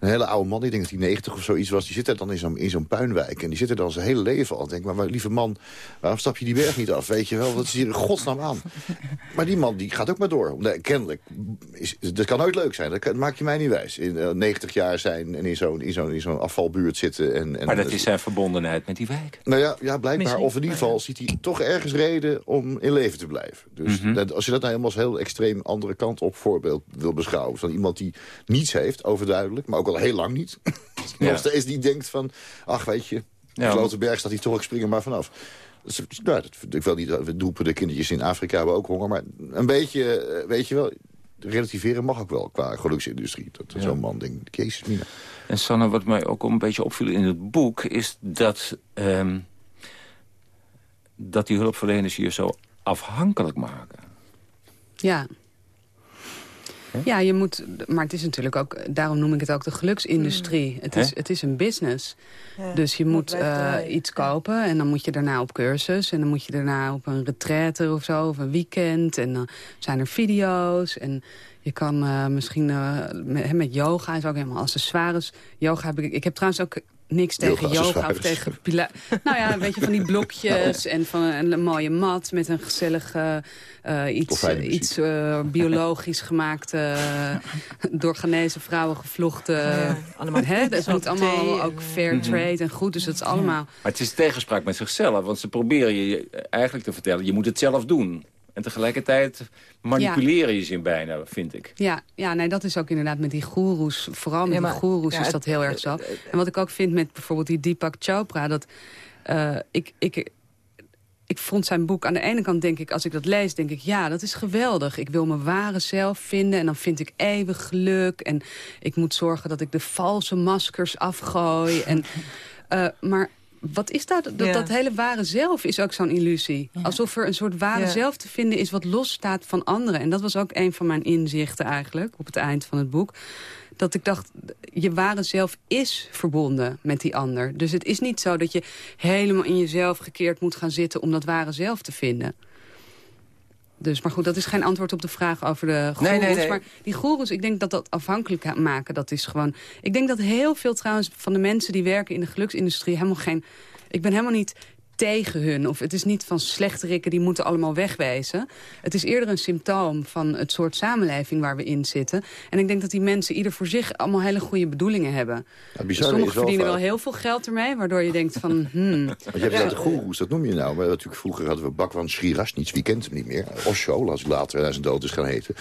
Een hele oude man, ik denk dat hij 90 of zoiets was. Die zit daar dan in zo'n in zo'n puinwijk. En die zit er dan zijn hele leven al. Ik denk, maar, maar lieve man, waarom stap je die berg niet af? Weet je wel, wat is hier in godsnaam aan? Maar die man die gaat ook maar door. Kennelijk, is, dat kan nooit leuk zijn. Dat, kan- maak je mij niet wijs. In eh, 90 jaar zijn en in zo'n in zo'n in zo'n afvalbuurt zitten. En, en, Maar dat is zijn verbondenheid met die wijk. nou ja, ja blijkbaar. Misschien. Of in ieder geval ziet hij toch ergens reden om in leven te blijven. Dus Mhm. dat, als je dat nou helemaal als heel extreem andere kant op voorbeeld wil beschouwen... van iemand die niets heeft, overduidelijk, maar ook al heel lang niet... Ja. nog steeds die denkt van, ach weet je, Ja. Slotenberg staat hier toch, ik spring er maar vanaf. Dus, nou, dat, ik wil niet, we roepen de kindertjes in Afrika hebben ook honger... maar een beetje, eh, weet je wel, relativeren mag ook wel qua geluksindustrie. Dat Ja. zo'n man denkt, jezus mina. En Sanne, wat mij ook een beetje opviel in het boek... is dat, ehm, dat die hulpverleners je zo afhankelijk maken. Ja. Ja, je moet, maar het is natuurlijk ook, daarom noem ik het ook de geluksindustrie. Het, is, het is een business. Ja, dus je moet eh, iets kopen en dan moet je daarna op cursus. En dan moet je daarna op een retraite of zo, of een weekend. En dan zijn er video's en je kan eh, misschien eh, met, met yoga is ook helemaal accessoires. Yoga heb ik, ik heb trouwens ook niks tegen yoga of tegen pila Nou ja, weet je, van die blokjes en van een, een mooie mat met een gezellige eh, iets, iets eh, biologisch gemaakt, eh, door Ghanese vrouwen gevlochten. Ja, allemaal Hè, dat moet allemaal ook fair Mhm. trade en goed. Dus dat is allemaal... Maar het is tegenspraak met zichzelf. Want ze proberen je eigenlijk te vertellen... je moet het zelf doen. En tegelijkertijd manipuleren je ze bijna, vind ik. Ja, ja, nee, dat is ook inderdaad met die goeroes. Vooral met Ja, die maar- goeroes ja, is het- dat heel erg zo. En wat ik ook vind met bijvoorbeeld die Deepak Chopra... dat eh, ik, ik, ik vond zijn boek... aan de ene kant denk ik, als ik dat lees, denk ik... ja, dat is geweldig. Ik wil mijn ware zelf vinden en dan vind ik eeuwig geluk. En ik moet zorgen dat ik de valse maskers afgooi. En, eh, maar... Wat is dat? Dat, Ja. dat hele ware zelf is ook zo'n illusie. Alsof er een soort ware Ja. zelf te vinden is wat losstaat van anderen. En dat was ook een van mijn inzichten eigenlijk op het eind van het boek. Dat ik dacht, je ware zelf is verbonden met die ander. Dus het is niet zo dat je helemaal in jezelf gekeerd moet gaan zitten... om dat ware zelf te vinden. Dus, maar goed, dat is geen antwoord op de vraag over de goeroes. Nee, nee, nee. Maar die goeroes, ik denk dat dat afhankelijk maken, dat is gewoon... Ik denk dat heel veel trouwens van de mensen die werken in de geluksindustrie... helemaal geen... Ik ben helemaal niet tegen hun. Of het is niet van slechterikken, die moeten allemaal wegwezen. Het is eerder een symptoom van het soort samenleving waar we in zitten. En ik denk dat die mensen ieder voor zich allemaal hele goede bedoelingen hebben. Ja, bizar Sommigen wel verdienen wel heel veel geld ermee, waardoor je denkt van... Hmm, Want je hebt inderdaad de goeroes, dat noem je nou. Maar natuurlijk vroeger hadden we Bakwan Srirasnits, wie kent hem niet meer. Osho, als ik later naar zijn dood is gaan heten.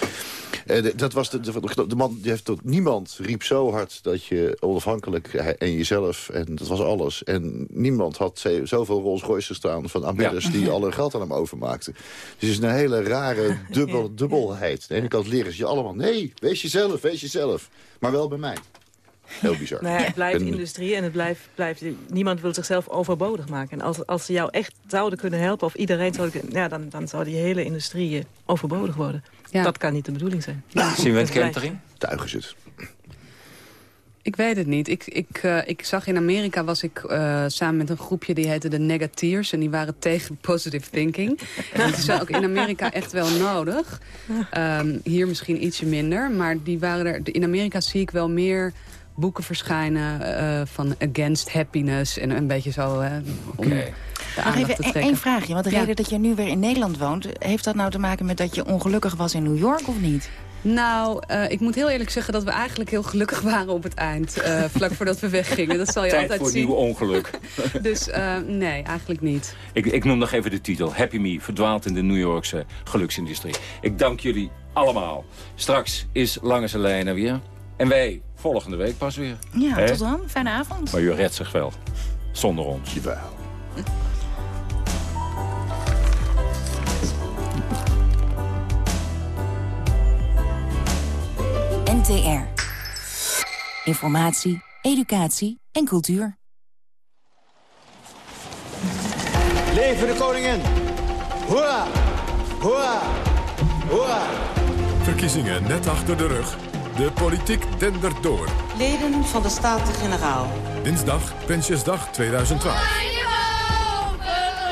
Eh, dat was de, de, de man, die heeft tot niemand riep zo hard dat je onafhankelijk en jezelf, en dat was alles. En niemand had zoveel Rolls Royces staan van aanbidders die al hun geld aan hem overmaakten. Dus het is een hele rare dubbel, dubbelheid. Aan de ene kant leren ze je allemaal, nee, wees jezelf, wees jezelf. Maar wel bij mij. Heel bizar. Nou ja, het blijft En- industrie en het blijft, blijft, niemand wil zichzelf overbodig maken. En als, als ze jou echt zouden kunnen helpen, of iedereen zou kunnen, ja, dan, dan zou die hele industrie eh, overbodig worden. Dat kan niet de bedoeling zijn. Zien we het kentering? Tuigen zit. Ik weet het niet. Ik, ik, eh, ik zag in Amerika was ik eh, samen met een groepje die heette de Negatiers. En die waren tegen positive thinking. en die zijn ook in Amerika echt wel nodig. Ehm, hier misschien ietsje minder. Maar die waren er, in Amerika zie ik wel meer boeken verschijnen eh, van against happiness. En een beetje zo hè, om de aandacht even te één- trekken. één vraagje. Want de Ja. reden dat je nu weer in Nederland woont... heeft dat nou te maken met dat je ongelukkig was in New York of niet? Nou, eh, ik moet heel eerlijk zeggen dat we eigenlijk heel gelukkig waren op het eind. eh, vlak voordat we weggingen. Dat zal je Tijd altijd voor een zien. nieuw ongeluk. Dus eh, nee, eigenlijk niet. Ik, ik noem nog even de titel. Happy Me, verdwaald in de New Yorkse geluksindustrie. Ik dank jullie allemaal. Straks is Lange Lijnen weer. En wij volgende week pas weer. Ja, tot dan. Fijne avond. Maar u redt zich wel. Zonder ons. Jawel. NTR. Informatie, educatie en cultuur. Leven de koningin! Hoera! Hoera! Hoera! Verkiezingen net achter de rug. De politiek dendert door. Leden van de Staten-Generaal. Dinsdag, Prinsjesdag 2012.